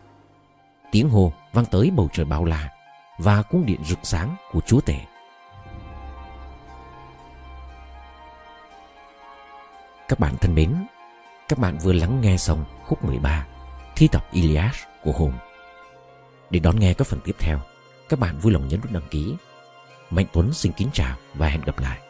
Tiếng hô vang tới bầu trời bao la và cung điện rực sáng của chúa tể. Các bạn thân mến, các bạn vừa lắng nghe xong khúc 13 thi tập Iliad của Hồn. Để đón nghe các phần tiếp theo, các bạn vui lòng nhấn nút đăng ký. Mạnh Tuấn xin kính chào và hẹn gặp lại.